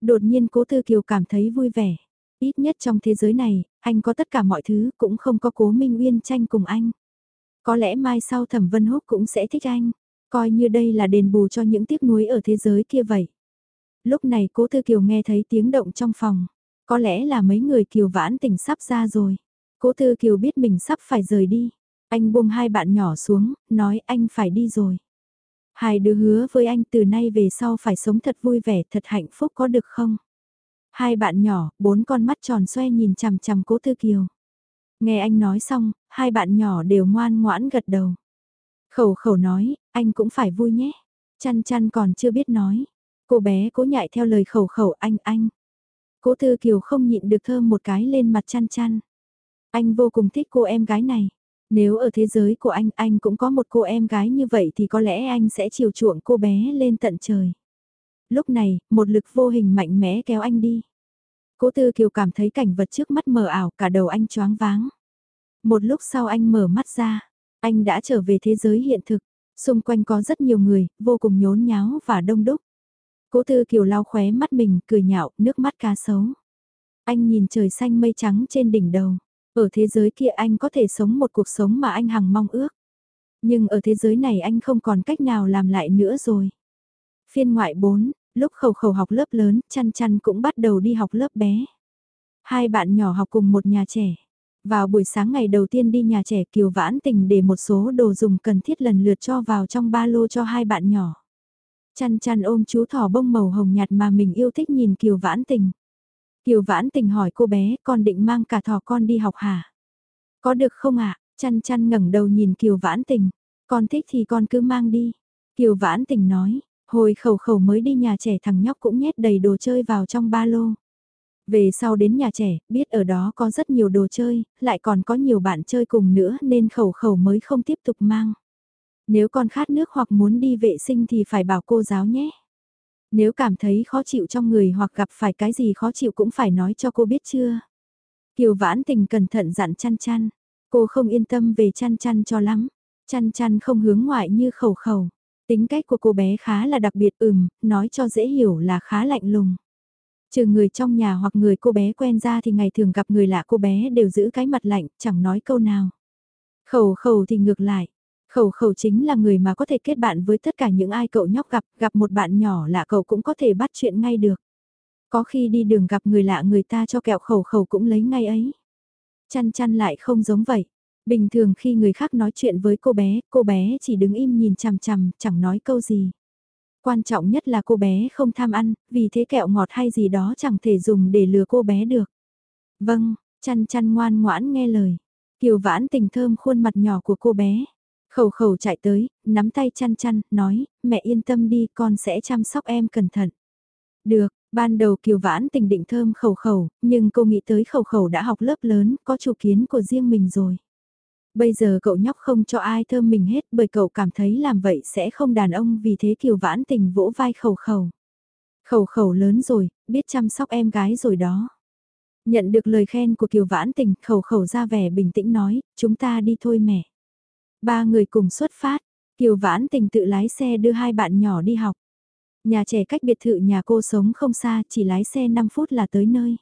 Đột nhiên cố Tư Kiều cảm thấy vui vẻ. Ít nhất trong thế giới này, anh có tất cả mọi thứ cũng không có cố Minh Uyên tranh cùng anh. Có lẽ mai sau Thẩm Vân Húc cũng sẽ thích anh, coi như đây là đền bù cho những tiếc nuối ở thế giới kia vậy. Lúc này cố Tư Kiều nghe thấy tiếng động trong phòng, có lẽ là mấy người Kiều vãn tỉnh sắp ra rồi. Cố Tư Kiều biết mình sắp phải rời đi. Anh buông hai bạn nhỏ xuống, nói anh phải đi rồi. Hai đứa hứa với anh từ nay về sau phải sống thật vui vẻ, thật hạnh phúc có được không? Hai bạn nhỏ, bốn con mắt tròn xoe nhìn chằm chằm cố Tư Kiều. Nghe anh nói xong, hai bạn nhỏ đều ngoan ngoãn gật đầu. Khẩu khẩu nói, anh cũng phải vui nhé. Chăn chăn còn chưa biết nói. Cô bé cố nhại theo lời khẩu khẩu anh anh. Cố Tư Kiều không nhịn được thơm một cái lên mặt chăn chăn. Anh vô cùng thích cô em gái này. Nếu ở thế giới của anh, anh cũng có một cô em gái như vậy thì có lẽ anh sẽ chiều chuộng cô bé lên tận trời. Lúc này, một lực vô hình mạnh mẽ kéo anh đi. Cố Tư Kiều cảm thấy cảnh vật trước mắt mờ ảo, cả đầu anh choáng váng. Một lúc sau anh mở mắt ra, anh đã trở về thế giới hiện thực. Xung quanh có rất nhiều người, vô cùng nhốn nháo và đông đúc. Cố Tư Kiều lau khóe mắt mình, cười nhạo, nước mắt cá sấu. Anh nhìn trời xanh mây trắng trên đỉnh đầu. Ở thế giới kia anh có thể sống một cuộc sống mà anh hằng mong ước. Nhưng ở thế giới này anh không còn cách nào làm lại nữa rồi. Phiên ngoại 4, lúc khẩu khẩu học lớp lớn, chăn chăn cũng bắt đầu đi học lớp bé. Hai bạn nhỏ học cùng một nhà trẻ. Vào buổi sáng ngày đầu tiên đi nhà trẻ Kiều Vãn Tình để một số đồ dùng cần thiết lần lượt cho vào trong ba lô cho hai bạn nhỏ. Chăn chăn ôm chú thỏ bông màu hồng nhạt mà mình yêu thích nhìn Kiều Vãn Tình. Kiều vãn tình hỏi cô bé, con định mang cả thỏ con đi học hả? Có được không ạ? Chăn chăn ngẩng đầu nhìn Kiều vãn tình. Con thích thì con cứ mang đi. Kiều vãn tình nói, hồi khẩu khẩu mới đi nhà trẻ thằng nhóc cũng nhét đầy đồ chơi vào trong ba lô. Về sau đến nhà trẻ, biết ở đó có rất nhiều đồ chơi, lại còn có nhiều bạn chơi cùng nữa nên khẩu khẩu mới không tiếp tục mang. Nếu con khát nước hoặc muốn đi vệ sinh thì phải bảo cô giáo nhé. Nếu cảm thấy khó chịu trong người hoặc gặp phải cái gì khó chịu cũng phải nói cho cô biết chưa. Kiều vãn tình cẩn thận dặn chăn chăn. Cô không yên tâm về chăn chăn cho lắm. Chăn chăn không hướng ngoại như khẩu khẩu. Tính cách của cô bé khá là đặc biệt ừm, nói cho dễ hiểu là khá lạnh lùng. Trừ người trong nhà hoặc người cô bé quen ra thì ngày thường gặp người lạ cô bé đều giữ cái mặt lạnh, chẳng nói câu nào. Khẩu khẩu thì ngược lại. Khẩu khẩu chính là người mà có thể kết bạn với tất cả những ai cậu nhóc gặp, gặp một bạn nhỏ lạ cậu cũng có thể bắt chuyện ngay được. Có khi đi đường gặp người lạ người ta cho kẹo khẩu khẩu cũng lấy ngay ấy. Chăn chăn lại không giống vậy. Bình thường khi người khác nói chuyện với cô bé, cô bé chỉ đứng im nhìn chằm chằm, chẳng nói câu gì. Quan trọng nhất là cô bé không tham ăn, vì thế kẹo ngọt hay gì đó chẳng thể dùng để lừa cô bé được. Vâng, chăn chăn ngoan ngoãn nghe lời. Kiều vãn tình thơm khuôn mặt nhỏ của cô bé. Khẩu khẩu chạy tới, nắm tay chăn chăn, nói, mẹ yên tâm đi, con sẽ chăm sóc em cẩn thận. Được, ban đầu Kiều Vãn tình định thơm khẩu khẩu, nhưng cô nghĩ tới khẩu khẩu đã học lớp lớn, có chủ kiến của riêng mình rồi. Bây giờ cậu nhóc không cho ai thơm mình hết bởi cậu cảm thấy làm vậy sẽ không đàn ông vì thế Kiều Vãn tình vỗ vai khẩu khẩu. Khẩu khẩu lớn rồi, biết chăm sóc em gái rồi đó. Nhận được lời khen của Kiều Vãn tình, khẩu khẩu ra vẻ bình tĩnh nói, chúng ta đi thôi mẹ. Ba người cùng xuất phát, Kiều Vãn tình tự lái xe đưa hai bạn nhỏ đi học. Nhà trẻ cách biệt thự nhà cô sống không xa, chỉ lái xe 5 phút là tới nơi.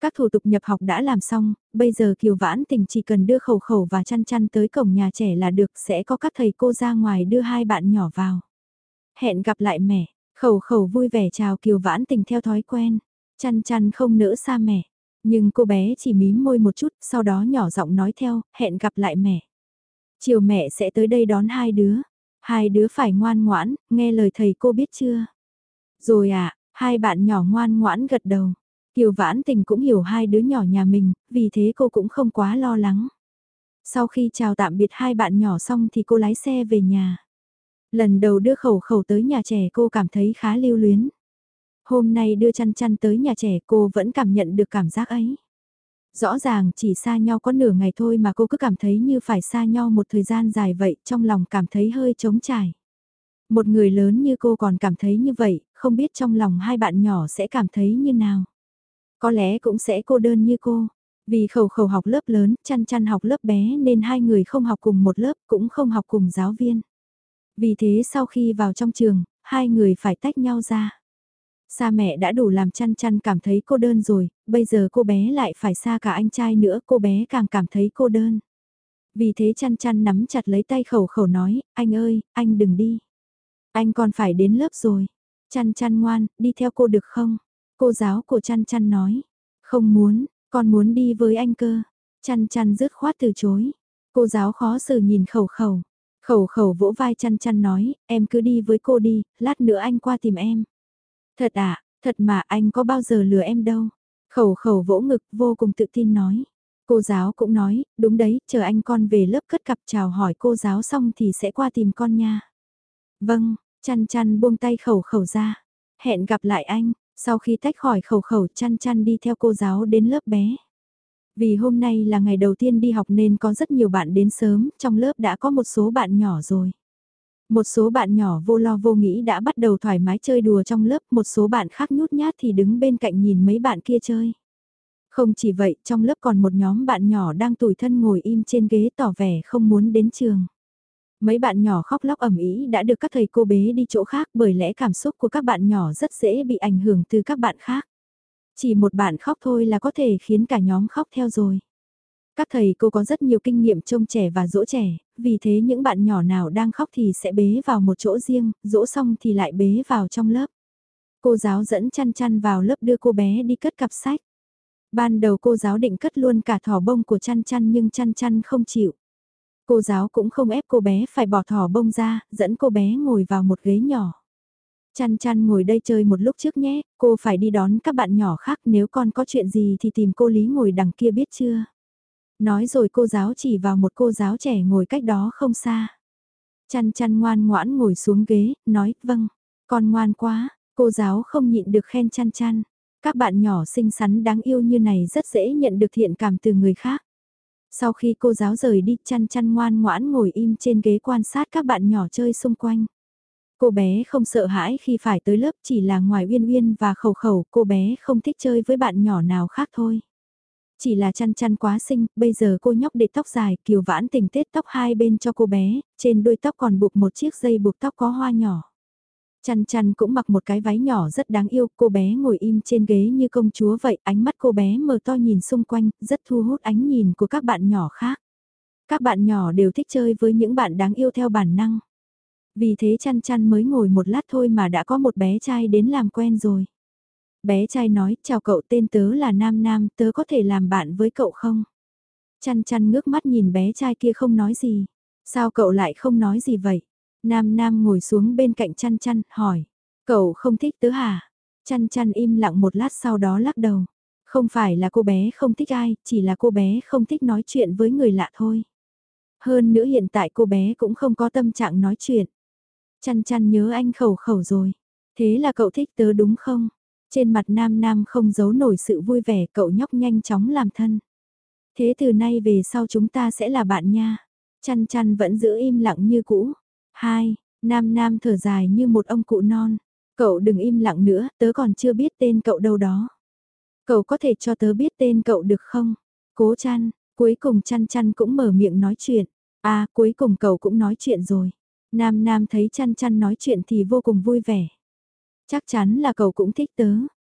Các thủ tục nhập học đã làm xong, bây giờ Kiều Vãn Tình chỉ cần đưa khẩu khẩu và chăn chăn tới cổng nhà trẻ là được sẽ có các thầy cô ra ngoài đưa hai bạn nhỏ vào. Hẹn gặp lại mẹ, khẩu khẩu vui vẻ chào Kiều Vãn Tình theo thói quen, chăn chăn không nỡ xa mẹ, nhưng cô bé chỉ mím môi một chút sau đó nhỏ giọng nói theo, hẹn gặp lại mẹ. Chiều mẹ sẽ tới đây đón hai đứa, hai đứa phải ngoan ngoãn, nghe lời thầy cô biết chưa? Rồi à, hai bạn nhỏ ngoan ngoãn gật đầu. Kiều Vãn Tình cũng hiểu hai đứa nhỏ nhà mình, vì thế cô cũng không quá lo lắng. Sau khi chào tạm biệt hai bạn nhỏ xong thì cô lái xe về nhà. Lần đầu đưa khẩu khẩu tới nhà trẻ cô cảm thấy khá lưu luyến. Hôm nay đưa chăn chăn tới nhà trẻ cô vẫn cảm nhận được cảm giác ấy. Rõ ràng chỉ xa nhau có nửa ngày thôi mà cô cứ cảm thấy như phải xa nhau một thời gian dài vậy, trong lòng cảm thấy hơi trống trải. Một người lớn như cô còn cảm thấy như vậy, không biết trong lòng hai bạn nhỏ sẽ cảm thấy như nào. Có lẽ cũng sẽ cô đơn như cô. Vì khẩu khẩu học lớp lớn, chăn chăn học lớp bé nên hai người không học cùng một lớp cũng không học cùng giáo viên. Vì thế sau khi vào trong trường, hai người phải tách nhau ra. Xa mẹ đã đủ làm chăn chăn cảm thấy cô đơn rồi, bây giờ cô bé lại phải xa cả anh trai nữa, cô bé càng cảm thấy cô đơn. Vì thế chăn chăn nắm chặt lấy tay khẩu khẩu nói, anh ơi, anh đừng đi. Anh còn phải đến lớp rồi. Chăn chăn ngoan, đi theo cô được không? Cô giáo của chăn chăn nói, không muốn, con muốn đi với anh cơ. Chăn chăn rứt khoát từ chối. Cô giáo khó xử nhìn khẩu khẩu. Khẩu khẩu vỗ vai chăn chăn nói, em cứ đi với cô đi, lát nữa anh qua tìm em. Thật à, thật mà anh có bao giờ lừa em đâu. Khẩu khẩu vỗ ngực vô cùng tự tin nói. Cô giáo cũng nói, đúng đấy, chờ anh con về lớp cất cặp chào hỏi cô giáo xong thì sẽ qua tìm con nha. Vâng, chăn chăn buông tay khẩu khẩu ra. Hẹn gặp lại anh, sau khi tách khỏi khẩu khẩu chăn chăn đi theo cô giáo đến lớp bé. Vì hôm nay là ngày đầu tiên đi học nên có rất nhiều bạn đến sớm, trong lớp đã có một số bạn nhỏ rồi. Một số bạn nhỏ vô lo vô nghĩ đã bắt đầu thoải mái chơi đùa trong lớp, một số bạn khác nhút nhát thì đứng bên cạnh nhìn mấy bạn kia chơi. Không chỉ vậy, trong lớp còn một nhóm bạn nhỏ đang tủi thân ngồi im trên ghế tỏ vẻ không muốn đến trường. Mấy bạn nhỏ khóc lóc ẩm ý đã được các thầy cô bế đi chỗ khác bởi lẽ cảm xúc của các bạn nhỏ rất dễ bị ảnh hưởng từ các bạn khác. Chỉ một bạn khóc thôi là có thể khiến cả nhóm khóc theo rồi. Các thầy cô có rất nhiều kinh nghiệm trông trẻ và dỗ trẻ, vì thế những bạn nhỏ nào đang khóc thì sẽ bế vào một chỗ riêng, dỗ xong thì lại bế vào trong lớp. Cô giáo dẫn chăn chăn vào lớp đưa cô bé đi cất cặp sách. Ban đầu cô giáo định cất luôn cả thỏ bông của chăn chăn nhưng chăn chăn không chịu. Cô giáo cũng không ép cô bé phải bỏ thỏ bông ra, dẫn cô bé ngồi vào một ghế nhỏ. Chăn chăn ngồi đây chơi một lúc trước nhé, cô phải đi đón các bạn nhỏ khác nếu con có chuyện gì thì tìm cô Lý ngồi đằng kia biết chưa. Nói rồi cô giáo chỉ vào một cô giáo trẻ ngồi cách đó không xa. Chăn chăn ngoan ngoãn ngồi xuống ghế, nói, vâng, con ngoan quá, cô giáo không nhịn được khen chăn chăn. Các bạn nhỏ xinh xắn đáng yêu như này rất dễ nhận được thiện cảm từ người khác. Sau khi cô giáo rời đi chăn chăn ngoan ngoãn ngồi im trên ghế quan sát các bạn nhỏ chơi xung quanh. Cô bé không sợ hãi khi phải tới lớp chỉ là ngoài uyên uyên và khẩu khẩu cô bé không thích chơi với bạn nhỏ nào khác thôi. Chỉ là chăn chăn quá xinh, bây giờ cô nhóc để tóc dài, kiều vãn tình tết tóc hai bên cho cô bé, trên đuôi tóc còn buộc một chiếc dây buộc tóc có hoa nhỏ. Chăn chăn cũng mặc một cái váy nhỏ rất đáng yêu, cô bé ngồi im trên ghế như công chúa vậy, ánh mắt cô bé mờ to nhìn xung quanh, rất thu hút ánh nhìn của các bạn nhỏ khác. Các bạn nhỏ đều thích chơi với những bạn đáng yêu theo bản năng. Vì thế chăn chăn mới ngồi một lát thôi mà đã có một bé trai đến làm quen rồi. Bé trai nói, chào cậu tên tớ là Nam Nam, tớ có thể làm bạn với cậu không? Chăn chăn ngước mắt nhìn bé trai kia không nói gì. Sao cậu lại không nói gì vậy? Nam Nam ngồi xuống bên cạnh chăn chăn, hỏi. Cậu không thích tớ hả? Chăn chăn im lặng một lát sau đó lắc đầu. Không phải là cô bé không thích ai, chỉ là cô bé không thích nói chuyện với người lạ thôi. Hơn nữa hiện tại cô bé cũng không có tâm trạng nói chuyện. Chăn chăn nhớ anh khẩu khẩu rồi. Thế là cậu thích tớ đúng không? Trên mặt nam nam không giấu nổi sự vui vẻ cậu nhóc nhanh chóng làm thân. Thế từ nay về sau chúng ta sẽ là bạn nha. Chăn chăn vẫn giữ im lặng như cũ. Hai, nam nam thở dài như một ông cụ non. Cậu đừng im lặng nữa, tớ còn chưa biết tên cậu đâu đó. Cậu có thể cho tớ biết tên cậu được không? Cố chăn, cuối cùng chăn chăn cũng mở miệng nói chuyện. À, cuối cùng cậu cũng nói chuyện rồi. Nam Nam thấy chăn chăn nói chuyện thì vô cùng vui vẻ. Chắc chắn là cậu cũng thích tớ.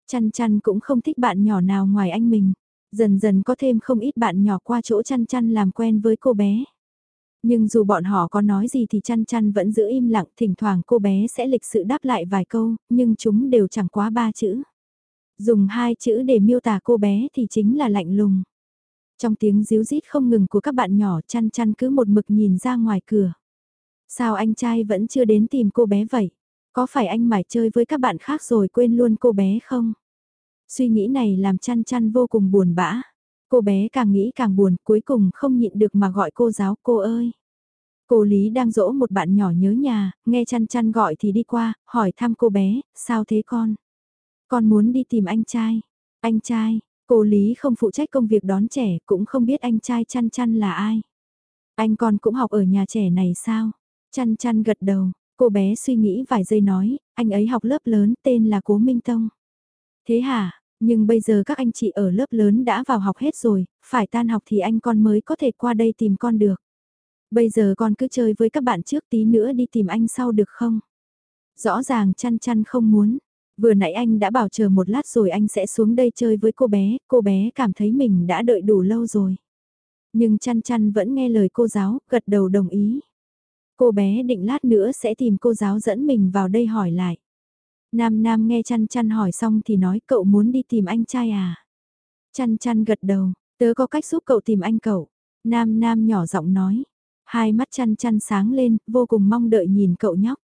Chăn chăn cũng không thích bạn nhỏ nào ngoài anh mình. Dần dần có thêm không ít bạn nhỏ qua chỗ chăn chăn làm quen với cô bé. Nhưng dù bọn họ có nói gì thì chăn chăn vẫn giữ im lặng, thỉnh thoảng cô bé sẽ lịch sự đáp lại vài câu, nhưng chúng đều chẳng quá ba chữ. Dùng hai chữ để miêu tả cô bé thì chính là lạnh lùng. Trong tiếng díu rít không ngừng của các bạn nhỏ chăn chăn cứ một mực nhìn ra ngoài cửa. Sao anh trai vẫn chưa đến tìm cô bé vậy? Có phải anh mải chơi với các bạn khác rồi quên luôn cô bé không? Suy nghĩ này làm chăn chăn vô cùng buồn bã. Cô bé càng nghĩ càng buồn, cuối cùng không nhịn được mà gọi cô giáo cô ơi. Cô Lý đang dỗ một bạn nhỏ nhớ nhà, nghe chăn chăn gọi thì đi qua, hỏi thăm cô bé, sao thế con? Con muốn đi tìm anh trai. Anh trai, cô Lý không phụ trách công việc đón trẻ, cũng không biết anh trai chăn chăn là ai. Anh con cũng học ở nhà trẻ này sao? Chăn chăn gật đầu, cô bé suy nghĩ vài giây nói, anh ấy học lớp lớn tên là Cố Minh Tông. Thế hả, nhưng bây giờ các anh chị ở lớp lớn đã vào học hết rồi, phải tan học thì anh con mới có thể qua đây tìm con được. Bây giờ con cứ chơi với các bạn trước tí nữa đi tìm anh sau được không? Rõ ràng chăn chăn không muốn. Vừa nãy anh đã bảo chờ một lát rồi anh sẽ xuống đây chơi với cô bé, cô bé cảm thấy mình đã đợi đủ lâu rồi. Nhưng chăn chăn vẫn nghe lời cô giáo, gật đầu đồng ý. Cô bé định lát nữa sẽ tìm cô giáo dẫn mình vào đây hỏi lại. Nam Nam nghe chăn chăn hỏi xong thì nói cậu muốn đi tìm anh trai à? Chăn chăn gật đầu, tớ có cách giúp cậu tìm anh cậu. Nam Nam nhỏ giọng nói. Hai mắt chăn chăn sáng lên, vô cùng mong đợi nhìn cậu nhóc.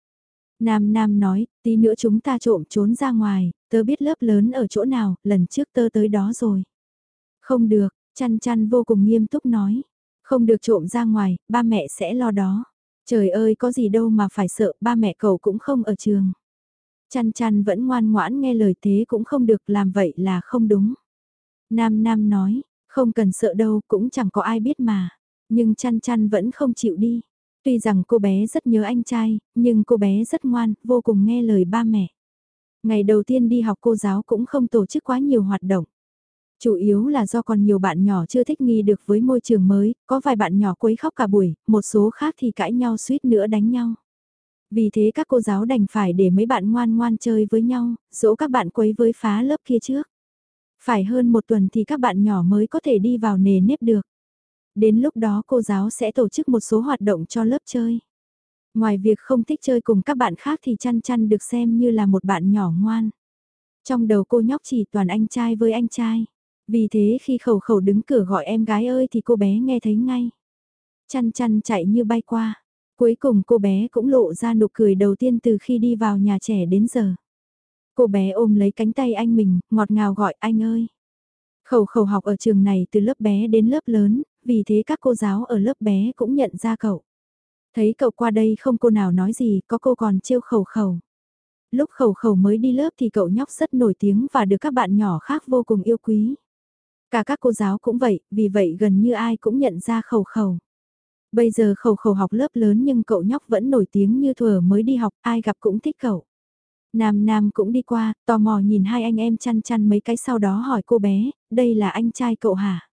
Nam Nam nói, tí nữa chúng ta trộm trốn ra ngoài, tớ biết lớp lớn ở chỗ nào, lần trước tớ tới đó rồi. Không được, chăn chăn vô cùng nghiêm túc nói. Không được trộm ra ngoài, ba mẹ sẽ lo đó. Trời ơi có gì đâu mà phải sợ, ba mẹ cậu cũng không ở trường. Chăn chăn vẫn ngoan ngoãn nghe lời thế cũng không được làm vậy là không đúng. Nam Nam nói, không cần sợ đâu cũng chẳng có ai biết mà. Nhưng chăn chăn vẫn không chịu đi. Tuy rằng cô bé rất nhớ anh trai, nhưng cô bé rất ngoan, vô cùng nghe lời ba mẹ. Ngày đầu tiên đi học cô giáo cũng không tổ chức quá nhiều hoạt động. Chủ yếu là do còn nhiều bạn nhỏ chưa thích nghi được với môi trường mới, có vài bạn nhỏ quấy khóc cả buổi, một số khác thì cãi nhau suýt nữa đánh nhau. Vì thế các cô giáo đành phải để mấy bạn ngoan ngoan chơi với nhau, dỗ các bạn quấy với phá lớp kia trước. Phải hơn một tuần thì các bạn nhỏ mới có thể đi vào nề nếp được. Đến lúc đó cô giáo sẽ tổ chức một số hoạt động cho lớp chơi. Ngoài việc không thích chơi cùng các bạn khác thì chăn chăn được xem như là một bạn nhỏ ngoan. Trong đầu cô nhóc chỉ toàn anh trai với anh trai. Vì thế khi khẩu khẩu đứng cửa gọi em gái ơi thì cô bé nghe thấy ngay. Chăn chăn chạy như bay qua. Cuối cùng cô bé cũng lộ ra nụ cười đầu tiên từ khi đi vào nhà trẻ đến giờ. Cô bé ôm lấy cánh tay anh mình, ngọt ngào gọi anh ơi. Khẩu khẩu học ở trường này từ lớp bé đến lớp lớn, vì thế các cô giáo ở lớp bé cũng nhận ra cậu. Thấy cậu qua đây không cô nào nói gì, có cô còn trêu khẩu khẩu. lúc khẩu khẩu mới đi lớp thì cậu nhóc rất nổi tiếng và được các bạn nhỏ khác vô cùng yêu quý. Cả các cô giáo cũng vậy, vì vậy gần như ai cũng nhận ra khẩu khẩu. Bây giờ khẩu khẩu học lớp lớn nhưng cậu nhóc vẫn nổi tiếng như thừa mới đi học, ai gặp cũng thích cậu. Nam Nam cũng đi qua, tò mò nhìn hai anh em chăn chăn mấy cái sau đó hỏi cô bé, đây là anh trai cậu hả?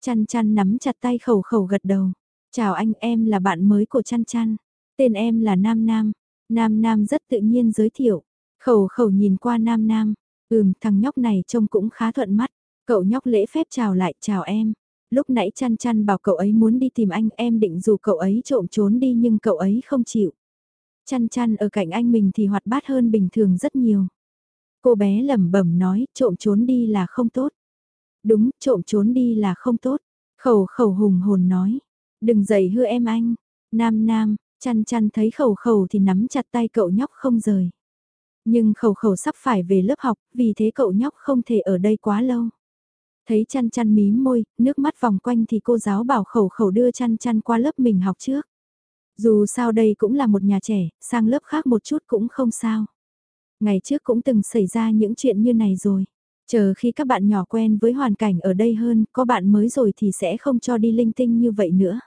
Chăn chăn nắm chặt tay khẩu khẩu gật đầu. Chào anh em là bạn mới của chăn chăn. Tên em là Nam Nam. Nam Nam rất tự nhiên giới thiệu. Khẩu khẩu nhìn qua Nam Nam. Ừm, thằng nhóc này trông cũng khá thuận mắt. Cậu nhóc lễ phép chào lại, chào em. Lúc nãy chăn chăn bảo cậu ấy muốn đi tìm anh, em định dù cậu ấy trộm trốn đi nhưng cậu ấy không chịu. Chăn chăn ở cạnh anh mình thì hoạt bát hơn bình thường rất nhiều. Cô bé lẩm bẩm nói, trộm trốn đi là không tốt. Đúng, trộm trốn đi là không tốt. Khẩu khẩu hùng hồn nói. Đừng dậy hư em anh. Nam nam, chăn chăn thấy khẩu khẩu thì nắm chặt tay cậu nhóc không rời. Nhưng khẩu khẩu sắp phải về lớp học, vì thế cậu nhóc không thể ở đây quá lâu. Thấy chăn chăn mím môi, nước mắt vòng quanh thì cô giáo bảo khẩu khẩu đưa chăn chăn qua lớp mình học trước. Dù sao đây cũng là một nhà trẻ, sang lớp khác một chút cũng không sao. Ngày trước cũng từng xảy ra những chuyện như này rồi. Chờ khi các bạn nhỏ quen với hoàn cảnh ở đây hơn, có bạn mới rồi thì sẽ không cho đi linh tinh như vậy nữa.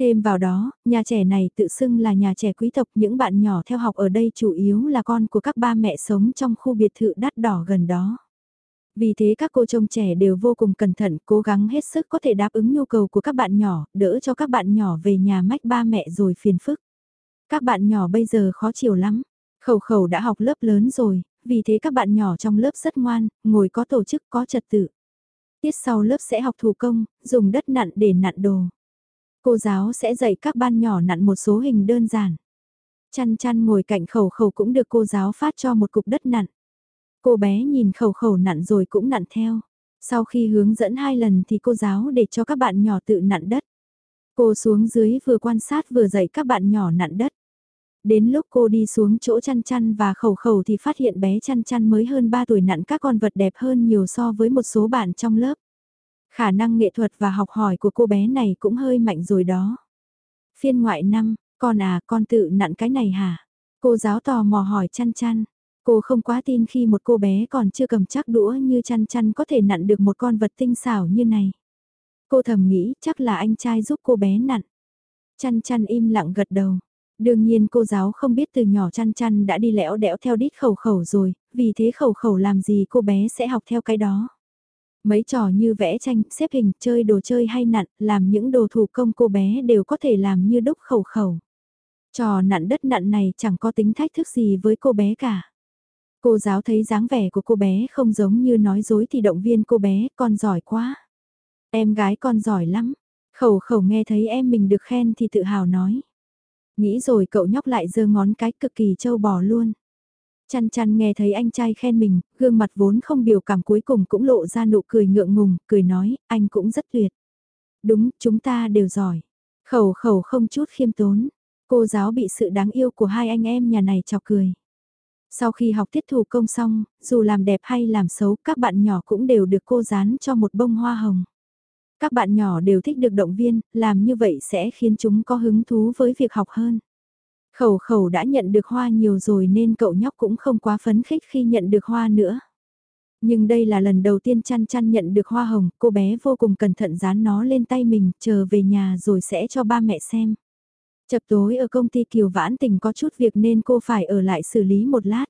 Thêm vào đó, nhà trẻ này tự xưng là nhà trẻ quý tộc, những bạn nhỏ theo học ở đây chủ yếu là con của các ba mẹ sống trong khu biệt thự đắt đỏ gần đó. Vì thế các cô trông trẻ đều vô cùng cẩn thận, cố gắng hết sức có thể đáp ứng nhu cầu của các bạn nhỏ, đỡ cho các bạn nhỏ về nhà mách ba mẹ rồi phiền phức. Các bạn nhỏ bây giờ khó chịu lắm. Khẩu khẩu đã học lớp lớn rồi, vì thế các bạn nhỏ trong lớp rất ngoan, ngồi có tổ chức có trật tự. Tiết sau lớp sẽ học thủ công, dùng đất nặn để nặn đồ. Cô giáo sẽ dạy các ban nhỏ nặn một số hình đơn giản. Chăn chăn ngồi cạnh khẩu khẩu cũng được cô giáo phát cho một cục đất nặn. Cô bé nhìn khẩu khẩu nặn rồi cũng nặn theo. Sau khi hướng dẫn hai lần thì cô giáo để cho các bạn nhỏ tự nặn đất. Cô xuống dưới vừa quan sát vừa dạy các bạn nhỏ nặn đất. Đến lúc cô đi xuống chỗ chăn chăn và khẩu khẩu thì phát hiện bé chăn chăn mới hơn 3 tuổi nặn các con vật đẹp hơn nhiều so với một số bạn trong lớp. Khả năng nghệ thuật và học hỏi của cô bé này cũng hơi mạnh rồi đó. Phiên ngoại năm, con à con tự nặn cái này hả? Cô giáo tò mò hỏi chăn chăn. Cô không quá tin khi một cô bé còn chưa cầm chắc đũa như chăn chăn có thể nặn được một con vật tinh xảo như này. Cô thầm nghĩ chắc là anh trai giúp cô bé nặn. Chăn chăn im lặng gật đầu. Đương nhiên cô giáo không biết từ nhỏ chăn chăn đã đi lẽo đẽo theo đít khẩu khẩu rồi, vì thế khẩu khẩu làm gì cô bé sẽ học theo cái đó. Mấy trò như vẽ tranh, xếp hình, chơi đồ chơi hay nặn, làm những đồ thủ công cô bé đều có thể làm như đúc khẩu khẩu. Trò nặn đất nặn này chẳng có tính thách thức gì với cô bé cả. Cô giáo thấy dáng vẻ của cô bé không giống như nói dối thì động viên cô bé, con giỏi quá. Em gái con giỏi lắm. Khẩu khẩu nghe thấy em mình được khen thì tự hào nói. Nghĩ rồi cậu nhóc lại giơ ngón cái cực kỳ trâu bò luôn. Chăn chăn nghe thấy anh trai khen mình, gương mặt vốn không biểu cảm cuối cùng cũng lộ ra nụ cười ngượng ngùng, cười nói, anh cũng rất tuyệt. Đúng, chúng ta đều giỏi. Khẩu khẩu không chút khiêm tốn. Cô giáo bị sự đáng yêu của hai anh em nhà này chọc cười. Sau khi học tiết thủ công xong, dù làm đẹp hay làm xấu, các bạn nhỏ cũng đều được cô dán cho một bông hoa hồng. Các bạn nhỏ đều thích được động viên, làm như vậy sẽ khiến chúng có hứng thú với việc học hơn. Khẩu khẩu đã nhận được hoa nhiều rồi nên cậu nhóc cũng không quá phấn khích khi nhận được hoa nữa. Nhưng đây là lần đầu tiên chăn chăn nhận được hoa hồng, cô bé vô cùng cẩn thận dán nó lên tay mình, chờ về nhà rồi sẽ cho ba mẹ xem. Chập tối ở công ty Kiều Vãn Tình có chút việc nên cô phải ở lại xử lý một lát.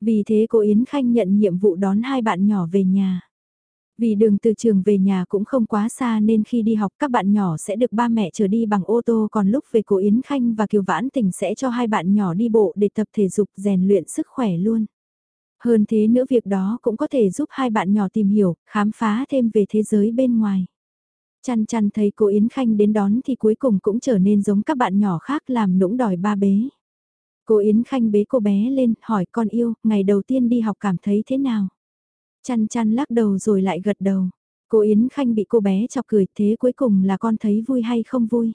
Vì thế cô Yến Khanh nhận nhiệm vụ đón hai bạn nhỏ về nhà. Vì đường từ trường về nhà cũng không quá xa nên khi đi học các bạn nhỏ sẽ được ba mẹ chở đi bằng ô tô còn lúc về cô Yến Khanh và Kiều Vãn Tình sẽ cho hai bạn nhỏ đi bộ để tập thể dục rèn luyện sức khỏe luôn. Hơn thế nữa việc đó cũng có thể giúp hai bạn nhỏ tìm hiểu, khám phá thêm về thế giới bên ngoài. Chăn chăn thấy cô Yến Khanh đến đón thì cuối cùng cũng trở nên giống các bạn nhỏ khác làm nũng đòi ba bế. Cô Yến Khanh bế cô bé lên, hỏi con yêu, ngày đầu tiên đi học cảm thấy thế nào? Chăn chăn lắc đầu rồi lại gật đầu. Cô Yến Khanh bị cô bé chọc cười thế cuối cùng là con thấy vui hay không vui?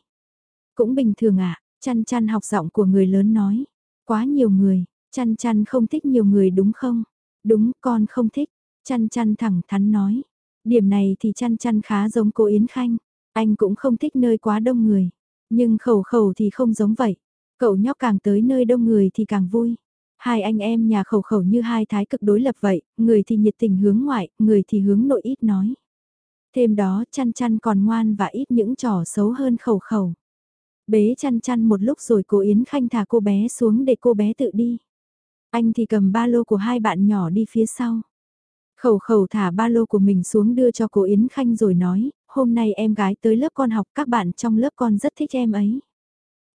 Cũng bình thường ạ, à, chăn chăn học giọng của người lớn nói. Quá nhiều người, chăn chăn không thích nhiều người đúng không? Đúng, con không thích. Chăn chăn thẳng thắn nói. Điểm này thì chăn chăn khá giống cô Yến Khanh. Anh cũng không thích nơi quá đông người. Nhưng khẩu khẩu thì không giống vậy. Cậu nhóc càng tới nơi đông người thì càng vui. Hai anh em nhà khẩu khẩu như hai thái cực đối lập vậy, người thì nhiệt tình hướng ngoại, người thì hướng nội ít nói. Thêm đó chăn chăn còn ngoan và ít những trò xấu hơn khẩu khẩu. Bế chăn chăn một lúc rồi cô Yến Khanh thả cô bé xuống để cô bé tự đi. Anh thì cầm ba lô của hai bạn nhỏ đi phía sau. Khẩu khẩu thả ba lô của mình xuống đưa cho cô Yến Khanh rồi nói, hôm nay em gái tới lớp con học các bạn trong lớp con rất thích em ấy.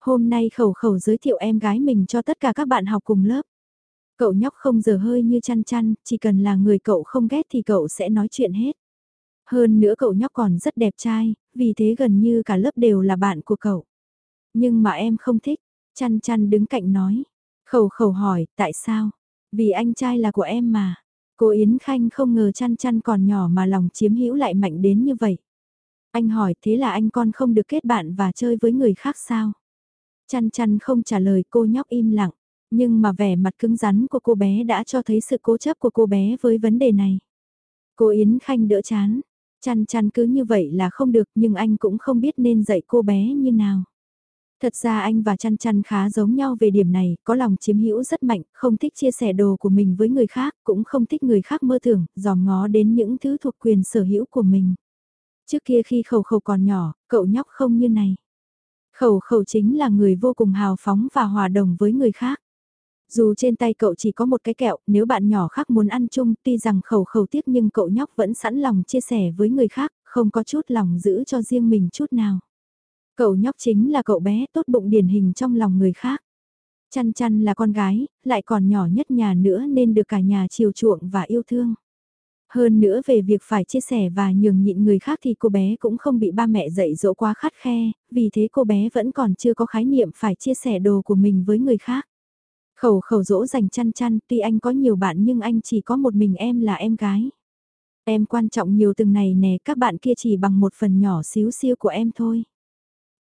Hôm nay khẩu khẩu giới thiệu em gái mình cho tất cả các bạn học cùng lớp. Cậu nhóc không giờ hơi như chăn chăn, chỉ cần là người cậu không ghét thì cậu sẽ nói chuyện hết. Hơn nữa cậu nhóc còn rất đẹp trai, vì thế gần như cả lớp đều là bạn của cậu. Nhưng mà em không thích, chăn chăn đứng cạnh nói. Khẩu khẩu hỏi, tại sao? Vì anh trai là của em mà. Cô Yến Khanh không ngờ chăn chăn còn nhỏ mà lòng chiếm hữu lại mạnh đến như vậy. Anh hỏi thế là anh con không được kết bạn và chơi với người khác sao? Chăn chăn không trả lời cô nhóc im lặng, nhưng mà vẻ mặt cứng rắn của cô bé đã cho thấy sự cố chấp của cô bé với vấn đề này. Cô Yến Khanh đỡ chán, chăn chăn cứ như vậy là không được nhưng anh cũng không biết nên dạy cô bé như nào. Thật ra anh và chăn chăn khá giống nhau về điểm này, có lòng chiếm hữu rất mạnh, không thích chia sẻ đồ của mình với người khác, cũng không thích người khác mơ tưởng, dòm ngó đến những thứ thuộc quyền sở hữu của mình. Trước kia khi khẩu khẩu còn nhỏ, cậu nhóc không như này. Khẩu khẩu chính là người vô cùng hào phóng và hòa đồng với người khác. Dù trên tay cậu chỉ có một cái kẹo, nếu bạn nhỏ khác muốn ăn chung, tuy rằng khẩu khẩu tiếc nhưng cậu nhóc vẫn sẵn lòng chia sẻ với người khác, không có chút lòng giữ cho riêng mình chút nào. Cậu nhóc chính là cậu bé tốt bụng điển hình trong lòng người khác. Chăn chăn là con gái, lại còn nhỏ nhất nhà nữa nên được cả nhà chiều chuộng và yêu thương. Hơn nữa về việc phải chia sẻ và nhường nhịn người khác thì cô bé cũng không bị ba mẹ dạy dỗ quá khắt khe, vì thế cô bé vẫn còn chưa có khái niệm phải chia sẻ đồ của mình với người khác. Khẩu khẩu dỗ dành chăn chăn, tuy anh có nhiều bạn nhưng anh chỉ có một mình em là em gái. Em quan trọng nhiều từng này nè, các bạn kia chỉ bằng một phần nhỏ xíu xiu của em thôi.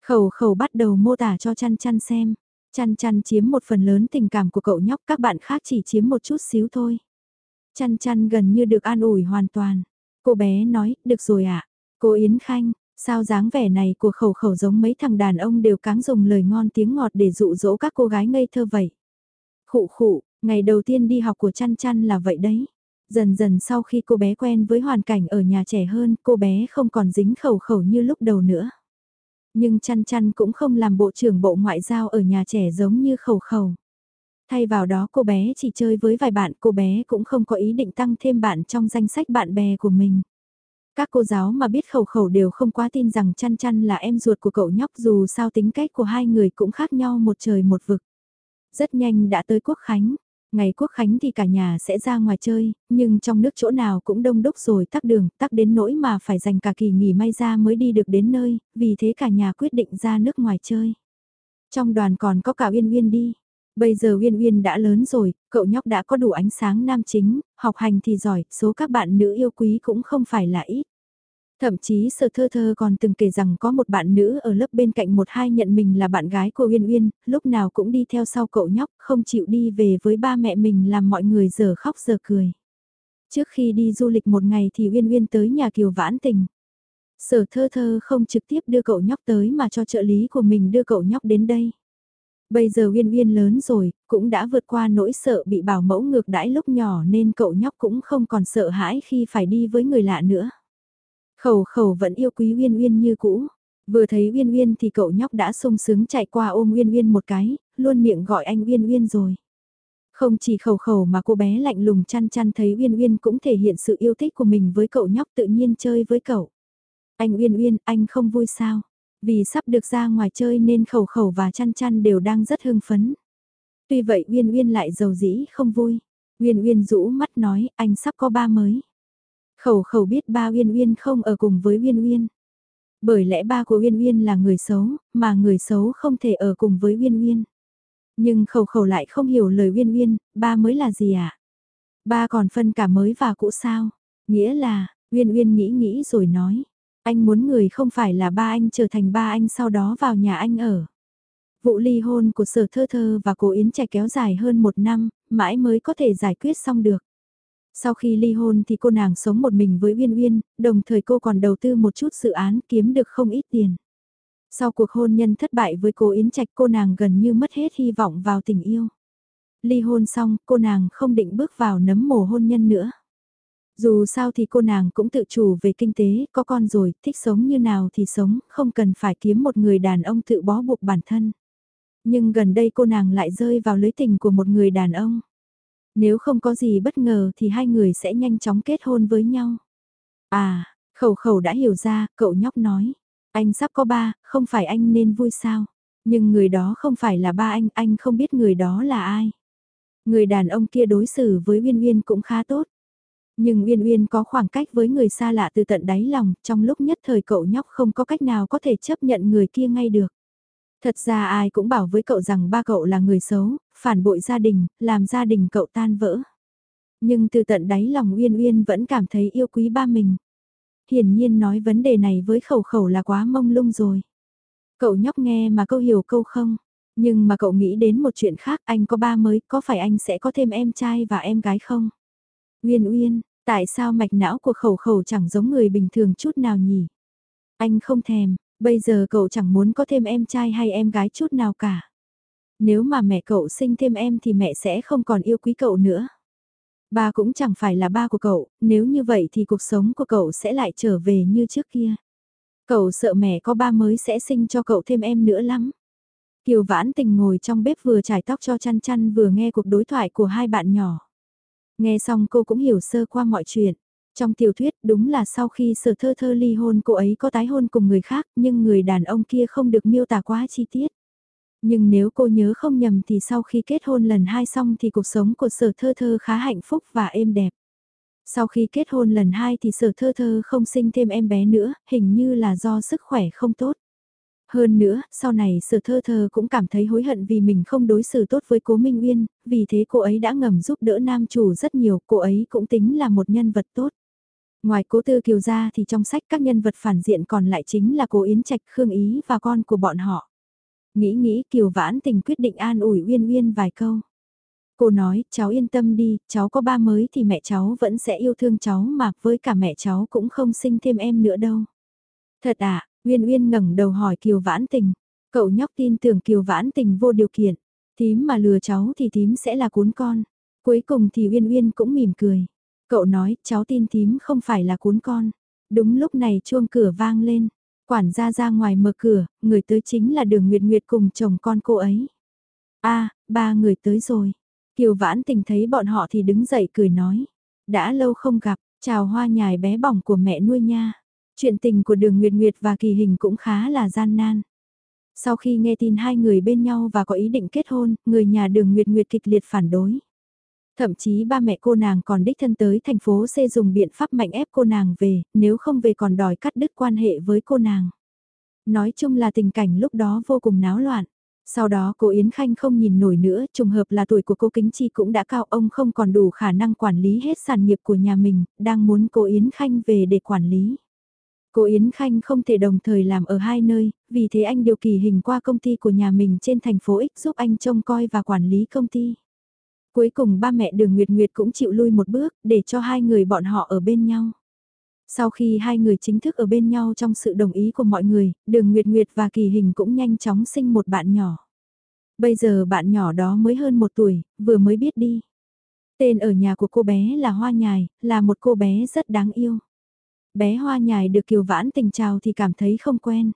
Khẩu khẩu bắt đầu mô tả cho chăn chăn xem. Chăn chăn chiếm một phần lớn tình cảm của cậu nhóc, các bạn khác chỉ chiếm một chút xíu thôi. Chăn chăn gần như được an ủi hoàn toàn. Cô bé nói, được rồi ạ. À? Cô Yến Khanh, sao dáng vẻ này của khẩu khẩu giống mấy thằng đàn ông đều cáng dùng lời ngon tiếng ngọt để dụ dỗ các cô gái ngây thơ vậy. Khụ khụ, ngày đầu tiên đi học của chăn chăn là vậy đấy. Dần dần sau khi cô bé quen với hoàn cảnh ở nhà trẻ hơn, cô bé không còn dính khẩu khẩu như lúc đầu nữa. Nhưng chăn chăn cũng không làm bộ trưởng bộ ngoại giao ở nhà trẻ giống như khẩu khẩu. Thay vào đó cô bé chỉ chơi với vài bạn, cô bé cũng không có ý định tăng thêm bạn trong danh sách bạn bè của mình. Các cô giáo mà biết khẩu khẩu đều không quá tin rằng chăn chăn là em ruột của cậu nhóc dù sao tính cách của hai người cũng khác nhau một trời một vực. Rất nhanh đã tới quốc khánh, ngày quốc khánh thì cả nhà sẽ ra ngoài chơi, nhưng trong nước chỗ nào cũng đông đúc rồi tắc đường, tắc đến nỗi mà phải dành cả kỳ nghỉ may ra mới đi được đến nơi, vì thế cả nhà quyết định ra nước ngoài chơi. Trong đoàn còn có cả Uyên Uyên đi. Bây giờ Uyên Uyên đã lớn rồi, cậu nhóc đã có đủ ánh sáng nam chính, học hành thì giỏi, số các bạn nữ yêu quý cũng không phải là ít. Thậm chí sở thơ thơ còn từng kể rằng có một bạn nữ ở lớp bên cạnh một hai nhận mình là bạn gái của Uyên Uyên, lúc nào cũng đi theo sau cậu nhóc, không chịu đi về với ba mẹ mình làm mọi người giờ khóc giờ cười. Trước khi đi du lịch một ngày thì Uyên Uyên tới nhà Kiều Vãn Tình. Sở thơ thơ không trực tiếp đưa cậu nhóc tới mà cho trợ lý của mình đưa cậu nhóc đến đây. Bây giờ Uyên Uyên lớn rồi, cũng đã vượt qua nỗi sợ bị bảo mẫu ngược đãi lúc nhỏ nên cậu nhóc cũng không còn sợ hãi khi phải đi với người lạ nữa. Khẩu khẩu vẫn yêu quý Uyên Uyên như cũ. Vừa thấy Uyên Uyên thì cậu nhóc đã sung sướng chạy qua ôm Uyên Uyên một cái, luôn miệng gọi anh Uyên Uyên rồi. Không chỉ khẩu khẩu mà cô bé lạnh lùng chăn chăn thấy Uyên Uyên cũng thể hiện sự yêu thích của mình với cậu nhóc tự nhiên chơi với cậu. Anh Uyên Uyên, anh không vui sao? Vì sắp được ra ngoài chơi nên khẩu khẩu và chăn chăn đều đang rất hưng phấn. Tuy vậy Uyên Uyên lại giàu dĩ không vui. Uyên Uyên rũ mắt nói anh sắp có ba mới. Khẩu khẩu biết ba Uyên Uyên không ở cùng với Uyên Uyên. Bởi lẽ ba của Uyên Uyên là người xấu, mà người xấu không thể ở cùng với Uyên Uyên. Nhưng khẩu khẩu lại không hiểu lời Uyên Uyên, ba mới là gì ạ? À? Ba còn phân cả mới và cũ sao? Nghĩa là, Uyên Uyên nghĩ nghĩ rồi nói. Anh muốn người không phải là ba anh trở thành ba anh sau đó vào nhà anh ở. Vụ ly hôn của sở thơ thơ và cô Yến Trẻ kéo dài hơn một năm, mãi mới có thể giải quyết xong được. Sau khi ly hôn thì cô nàng sống một mình với Uyên Uyên, đồng thời cô còn đầu tư một chút dự án kiếm được không ít tiền. Sau cuộc hôn nhân thất bại với cô Yến Trạch cô nàng gần như mất hết hy vọng vào tình yêu. Ly hôn xong, cô nàng không định bước vào nấm mồ hôn nhân nữa. Dù sao thì cô nàng cũng tự chủ về kinh tế, có con rồi, thích sống như nào thì sống, không cần phải kiếm một người đàn ông tự bó buộc bản thân. Nhưng gần đây cô nàng lại rơi vào lưới tình của một người đàn ông. Nếu không có gì bất ngờ thì hai người sẽ nhanh chóng kết hôn với nhau. À, khẩu khẩu đã hiểu ra, cậu nhóc nói. Anh sắp có ba, không phải anh nên vui sao? Nhưng người đó không phải là ba anh, anh không biết người đó là ai. Người đàn ông kia đối xử với Uyên Uyên cũng khá tốt. Nhưng Uyên Uyên có khoảng cách với người xa lạ từ tận đáy lòng, trong lúc nhất thời cậu nhóc không có cách nào có thể chấp nhận người kia ngay được. Thật ra ai cũng bảo với cậu rằng ba cậu là người xấu, phản bội gia đình, làm gia đình cậu tan vỡ. Nhưng từ tận đáy lòng Uyên Uyên vẫn cảm thấy yêu quý ba mình. Hiển nhiên nói vấn đề này với khẩu khẩu là quá mông lung rồi. Cậu nhóc nghe mà câu hiểu câu không. Nhưng mà cậu nghĩ đến một chuyện khác, anh có ba mới, có phải anh sẽ có thêm em trai và em gái không? Uyên Uyên, tại sao mạch não của khẩu khẩu chẳng giống người bình thường chút nào nhỉ? Anh không thèm, bây giờ cậu chẳng muốn có thêm em trai hay em gái chút nào cả. Nếu mà mẹ cậu sinh thêm em thì mẹ sẽ không còn yêu quý cậu nữa. Ba cũng chẳng phải là ba của cậu, nếu như vậy thì cuộc sống của cậu sẽ lại trở về như trước kia. Cậu sợ mẹ có ba mới sẽ sinh cho cậu thêm em nữa lắm. Kiều Vãn Tình ngồi trong bếp vừa trải tóc cho chăn chăn vừa nghe cuộc đối thoại của hai bạn nhỏ. Nghe xong cô cũng hiểu sơ qua mọi chuyện. Trong tiểu thuyết đúng là sau khi sở thơ thơ ly hôn cô ấy có tái hôn cùng người khác nhưng người đàn ông kia không được miêu tả quá chi tiết. Nhưng nếu cô nhớ không nhầm thì sau khi kết hôn lần hai xong thì cuộc sống của sở thơ thơ khá hạnh phúc và êm đẹp. Sau khi kết hôn lần hai thì sở thơ thơ không sinh thêm em bé nữa, hình như là do sức khỏe không tốt. Hơn nữa, sau này sở thơ thơ cũng cảm thấy hối hận vì mình không đối xử tốt với cố Minh Uyên, vì thế cô ấy đã ngầm giúp đỡ nam chủ rất nhiều, cô ấy cũng tính là một nhân vật tốt. Ngoài cố tư kiều ra thì trong sách các nhân vật phản diện còn lại chính là cố Yến Trạch Khương Ý và con của bọn họ. Nghĩ nghĩ Kiều Vãn Tình quyết định an ủi Uyên Uyên vài câu. Cô nói, cháu yên tâm đi, cháu có ba mới thì mẹ cháu vẫn sẽ yêu thương cháu mà với cả mẹ cháu cũng không sinh thêm em nữa đâu. Thật à, Uyên Uyên ngẩng đầu hỏi Kiều Vãn Tình. Cậu nhóc tin tưởng Kiều Vãn Tình vô điều kiện. Thím mà lừa cháu thì thím sẽ là cuốn con. Cuối cùng thì Uyên Uyên cũng mỉm cười. Cậu nói cháu tin thím không phải là cuốn con. Đúng lúc này chuông cửa vang lên. Quản gia ra ngoài mở cửa, người tới chính là đường Nguyệt Nguyệt cùng chồng con cô ấy. a ba người tới rồi. Kiều Vãn Tình thấy bọn họ thì đứng dậy cười nói. Đã lâu không gặp, chào hoa nhài bé bỏng của mẹ nuôi nha. Chuyện tình của đường Nguyệt Nguyệt và Kỳ Hình cũng khá là gian nan. Sau khi nghe tin hai người bên nhau và có ý định kết hôn, người nhà đường Nguyệt Nguyệt kịch liệt phản đối. Thậm chí ba mẹ cô nàng còn đích thân tới thành phố C dùng biện pháp mạnh ép cô nàng về, nếu không về còn đòi cắt đứt quan hệ với cô nàng. Nói chung là tình cảnh lúc đó vô cùng náo loạn. Sau đó cô Yến Khanh không nhìn nổi nữa, trùng hợp là tuổi của cô Kính Chi cũng đã cao ông không còn đủ khả năng quản lý hết sản nghiệp của nhà mình, đang muốn cô Yến Khanh về để quản lý. Cô Yến Khanh không thể đồng thời làm ở hai nơi, vì thế anh điều kỳ hình qua công ty của nhà mình trên thành phố X giúp anh trông coi và quản lý công ty. Cuối cùng ba mẹ đường Nguyệt Nguyệt cũng chịu lui một bước để cho hai người bọn họ ở bên nhau. Sau khi hai người chính thức ở bên nhau trong sự đồng ý của mọi người, đường Nguyệt Nguyệt và Kỳ Hình cũng nhanh chóng sinh một bạn nhỏ. Bây giờ bạn nhỏ đó mới hơn một tuổi, vừa mới biết đi. Tên ở nhà của cô bé là Hoa Nhài, là một cô bé rất đáng yêu. Bé Hoa Nhài được Kiều Vãn tình chào thì cảm thấy không quen.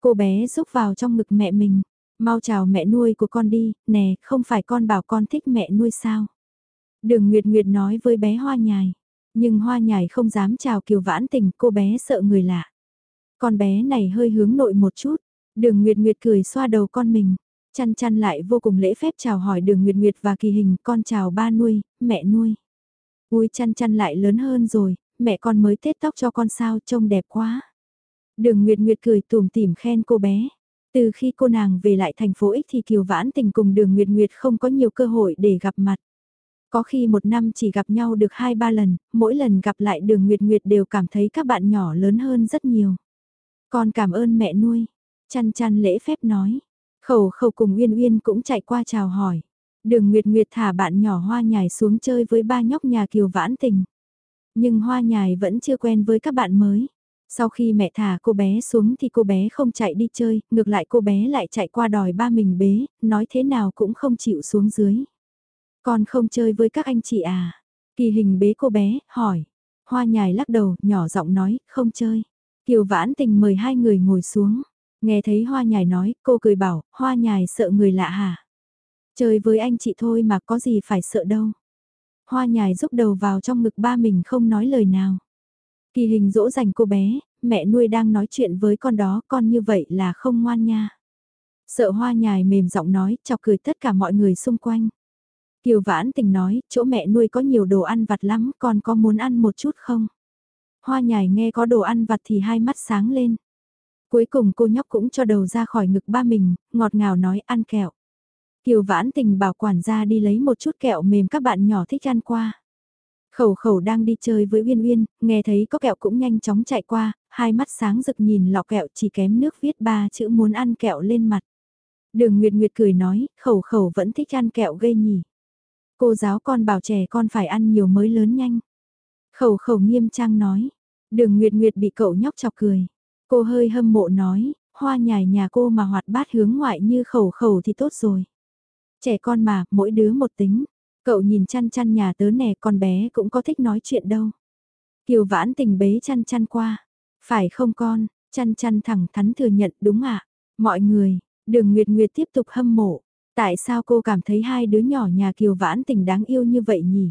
Cô bé rúc vào trong ngực mẹ mình. Mau chào mẹ nuôi của con đi, nè, không phải con bảo con thích mẹ nuôi sao. Đường Nguyệt Nguyệt nói với bé Hoa Nhài. Nhưng Hoa Nhài không dám chào Kiều Vãn tình, cô bé sợ người lạ. Con bé này hơi hướng nội một chút. Đường Nguyệt Nguyệt cười xoa đầu con mình. Chăn chăn lại vô cùng lễ phép chào hỏi đường Nguyệt Nguyệt và kỳ hình con chào ba nuôi, mẹ nuôi. Ui chăn chăn lại lớn hơn rồi, mẹ con mới tết tóc cho con sao trông đẹp quá. Đường Nguyệt Nguyệt cười tùm tìm khen cô bé. Từ khi cô nàng về lại thành phố X thì Kiều Vãn Tình cùng đường Nguyệt Nguyệt không có nhiều cơ hội để gặp mặt. Có khi một năm chỉ gặp nhau được 2-3 lần, mỗi lần gặp lại đường Nguyệt Nguyệt đều cảm thấy các bạn nhỏ lớn hơn rất nhiều. Con cảm ơn mẹ nuôi. Chăn chăn lễ phép nói. Khẩu khẩu cùng Uyên Uyên cũng chạy qua chào hỏi. Đường Nguyệt Nguyệt thả bạn nhỏ hoa nhài xuống chơi với ba nhóc nhà Kiều Vãn Tình. Nhưng hoa nhài vẫn chưa quen với các bạn mới. Sau khi mẹ thả cô bé xuống thì cô bé không chạy đi chơi, ngược lại cô bé lại chạy qua đòi ba mình bế, nói thế nào cũng không chịu xuống dưới. Con không chơi với các anh chị à? Kỳ hình bế cô bé, hỏi. Hoa nhài lắc đầu, nhỏ giọng nói, không chơi. Kiều vãn tình mời hai người ngồi xuống. Nghe thấy hoa nhài nói, cô cười bảo, hoa nhài sợ người lạ hả? Chơi với anh chị thôi mà có gì phải sợ đâu. Hoa nhài rúc đầu vào trong ngực ba mình không nói lời nào. Kỳ hình dỗ dành cô bé, mẹ nuôi đang nói chuyện với con đó, con như vậy là không ngoan nha. Sợ hoa nhài mềm giọng nói, chọc cười tất cả mọi người xung quanh. Kiều vãn tình nói, chỗ mẹ nuôi có nhiều đồ ăn vặt lắm, con có muốn ăn một chút không? Hoa nhài nghe có đồ ăn vặt thì hai mắt sáng lên. Cuối cùng cô nhóc cũng cho đầu ra khỏi ngực ba mình, ngọt ngào nói ăn kẹo. Kiều vãn tình bảo quản gia đi lấy một chút kẹo mềm các bạn nhỏ thích ăn qua. Khẩu khẩu đang đi chơi với Uyên Uyên, nghe thấy có kẹo cũng nhanh chóng chạy qua, hai mắt sáng rực nhìn lọ kẹo chỉ kém nước viết ba chữ muốn ăn kẹo lên mặt. Đường Nguyệt Nguyệt cười nói, khẩu khẩu vẫn thích ăn kẹo ghê nhỉ. Cô giáo con bảo trẻ con phải ăn nhiều mới lớn nhanh. Khẩu khẩu nghiêm trang nói, đường Nguyệt Nguyệt bị cậu nhóc chọc cười. Cô hơi hâm mộ nói, hoa nhài nhà cô mà hoạt bát hướng ngoại như khẩu khẩu thì tốt rồi. Trẻ con mà, mỗi đứa một tính. Cậu nhìn chăn chăn nhà tớ nè, con bé cũng có thích nói chuyện đâu. Kiều vãn tình bế chăn chăn qua. Phải không con, chăn chăn thẳng thắn thừa nhận đúng ạ. Mọi người, đường Nguyệt Nguyệt tiếp tục hâm mộ. Tại sao cô cảm thấy hai đứa nhỏ nhà Kiều vãn tình đáng yêu như vậy nhỉ?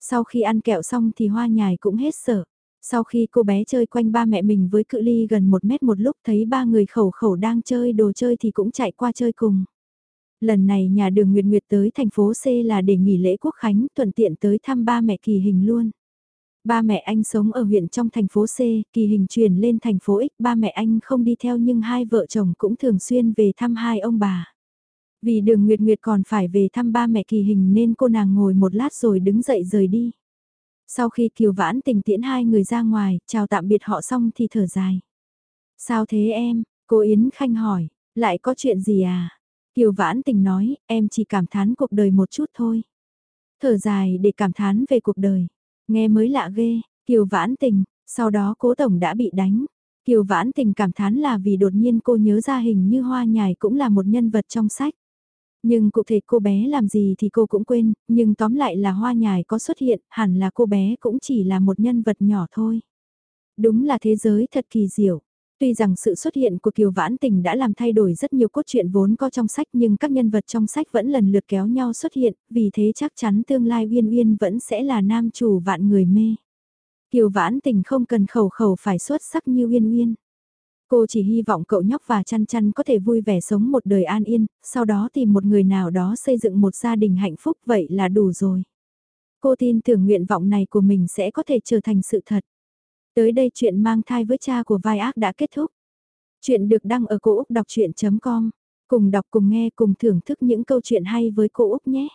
Sau khi ăn kẹo xong thì hoa nhài cũng hết sợ. Sau khi cô bé chơi quanh ba mẹ mình với cự ly gần một mét một lúc thấy ba người khẩu khẩu đang chơi đồ chơi thì cũng chạy qua chơi cùng. Lần này nhà đường Nguyệt Nguyệt tới thành phố C là để nghỉ lễ quốc khánh thuận tiện tới thăm ba mẹ kỳ hình luôn. Ba mẹ anh sống ở huyện trong thành phố C, kỳ hình chuyển lên thành phố X, ba mẹ anh không đi theo nhưng hai vợ chồng cũng thường xuyên về thăm hai ông bà. Vì đường Nguyệt Nguyệt còn phải về thăm ba mẹ kỳ hình nên cô nàng ngồi một lát rồi đứng dậy rời đi. Sau khi Kiều Vãn tình tiễn hai người ra ngoài, chào tạm biệt họ xong thì thở dài. Sao thế em? Cô Yến Khanh hỏi, lại có chuyện gì à? Kiều Vãn tình nói, em chỉ cảm thán cuộc đời một chút thôi. Thở dài để cảm thán về cuộc đời. Nghe mới lạ ghê, Kiều Vãn tình, sau đó cố tổng đã bị đánh. Kiều Vãn tình cảm thán là vì đột nhiên cô nhớ ra hình như hoa nhài cũng là một nhân vật trong sách. Nhưng cụ thể cô bé làm gì thì cô cũng quên, nhưng tóm lại là hoa nhài có xuất hiện, hẳn là cô bé cũng chỉ là một nhân vật nhỏ thôi. Đúng là thế giới thật kỳ diệu. Tuy rằng sự xuất hiện của Kiều Vãn Tình đã làm thay đổi rất nhiều cốt truyện vốn có trong sách nhưng các nhân vật trong sách vẫn lần lượt kéo nhau xuất hiện, vì thế chắc chắn tương lai Uyên Uyên vẫn sẽ là nam chủ vạn người mê. Kiều Vãn Tình không cần khẩu khẩu phải xuất sắc như Uyên Uyên. Cô chỉ hy vọng cậu nhóc và chăn chăn có thể vui vẻ sống một đời an yên, sau đó tìm một người nào đó xây dựng một gia đình hạnh phúc vậy là đủ rồi. Cô tin tưởng nguyện vọng này của mình sẽ có thể trở thành sự thật. Tới đây chuyện mang thai với cha của vai ác đã kết thúc. Chuyện được đăng ở cổ Úc đọc chuyện.com. Cùng đọc, cùng nghe, cùng thưởng thức những câu chuyện hay với cô Úc nhé.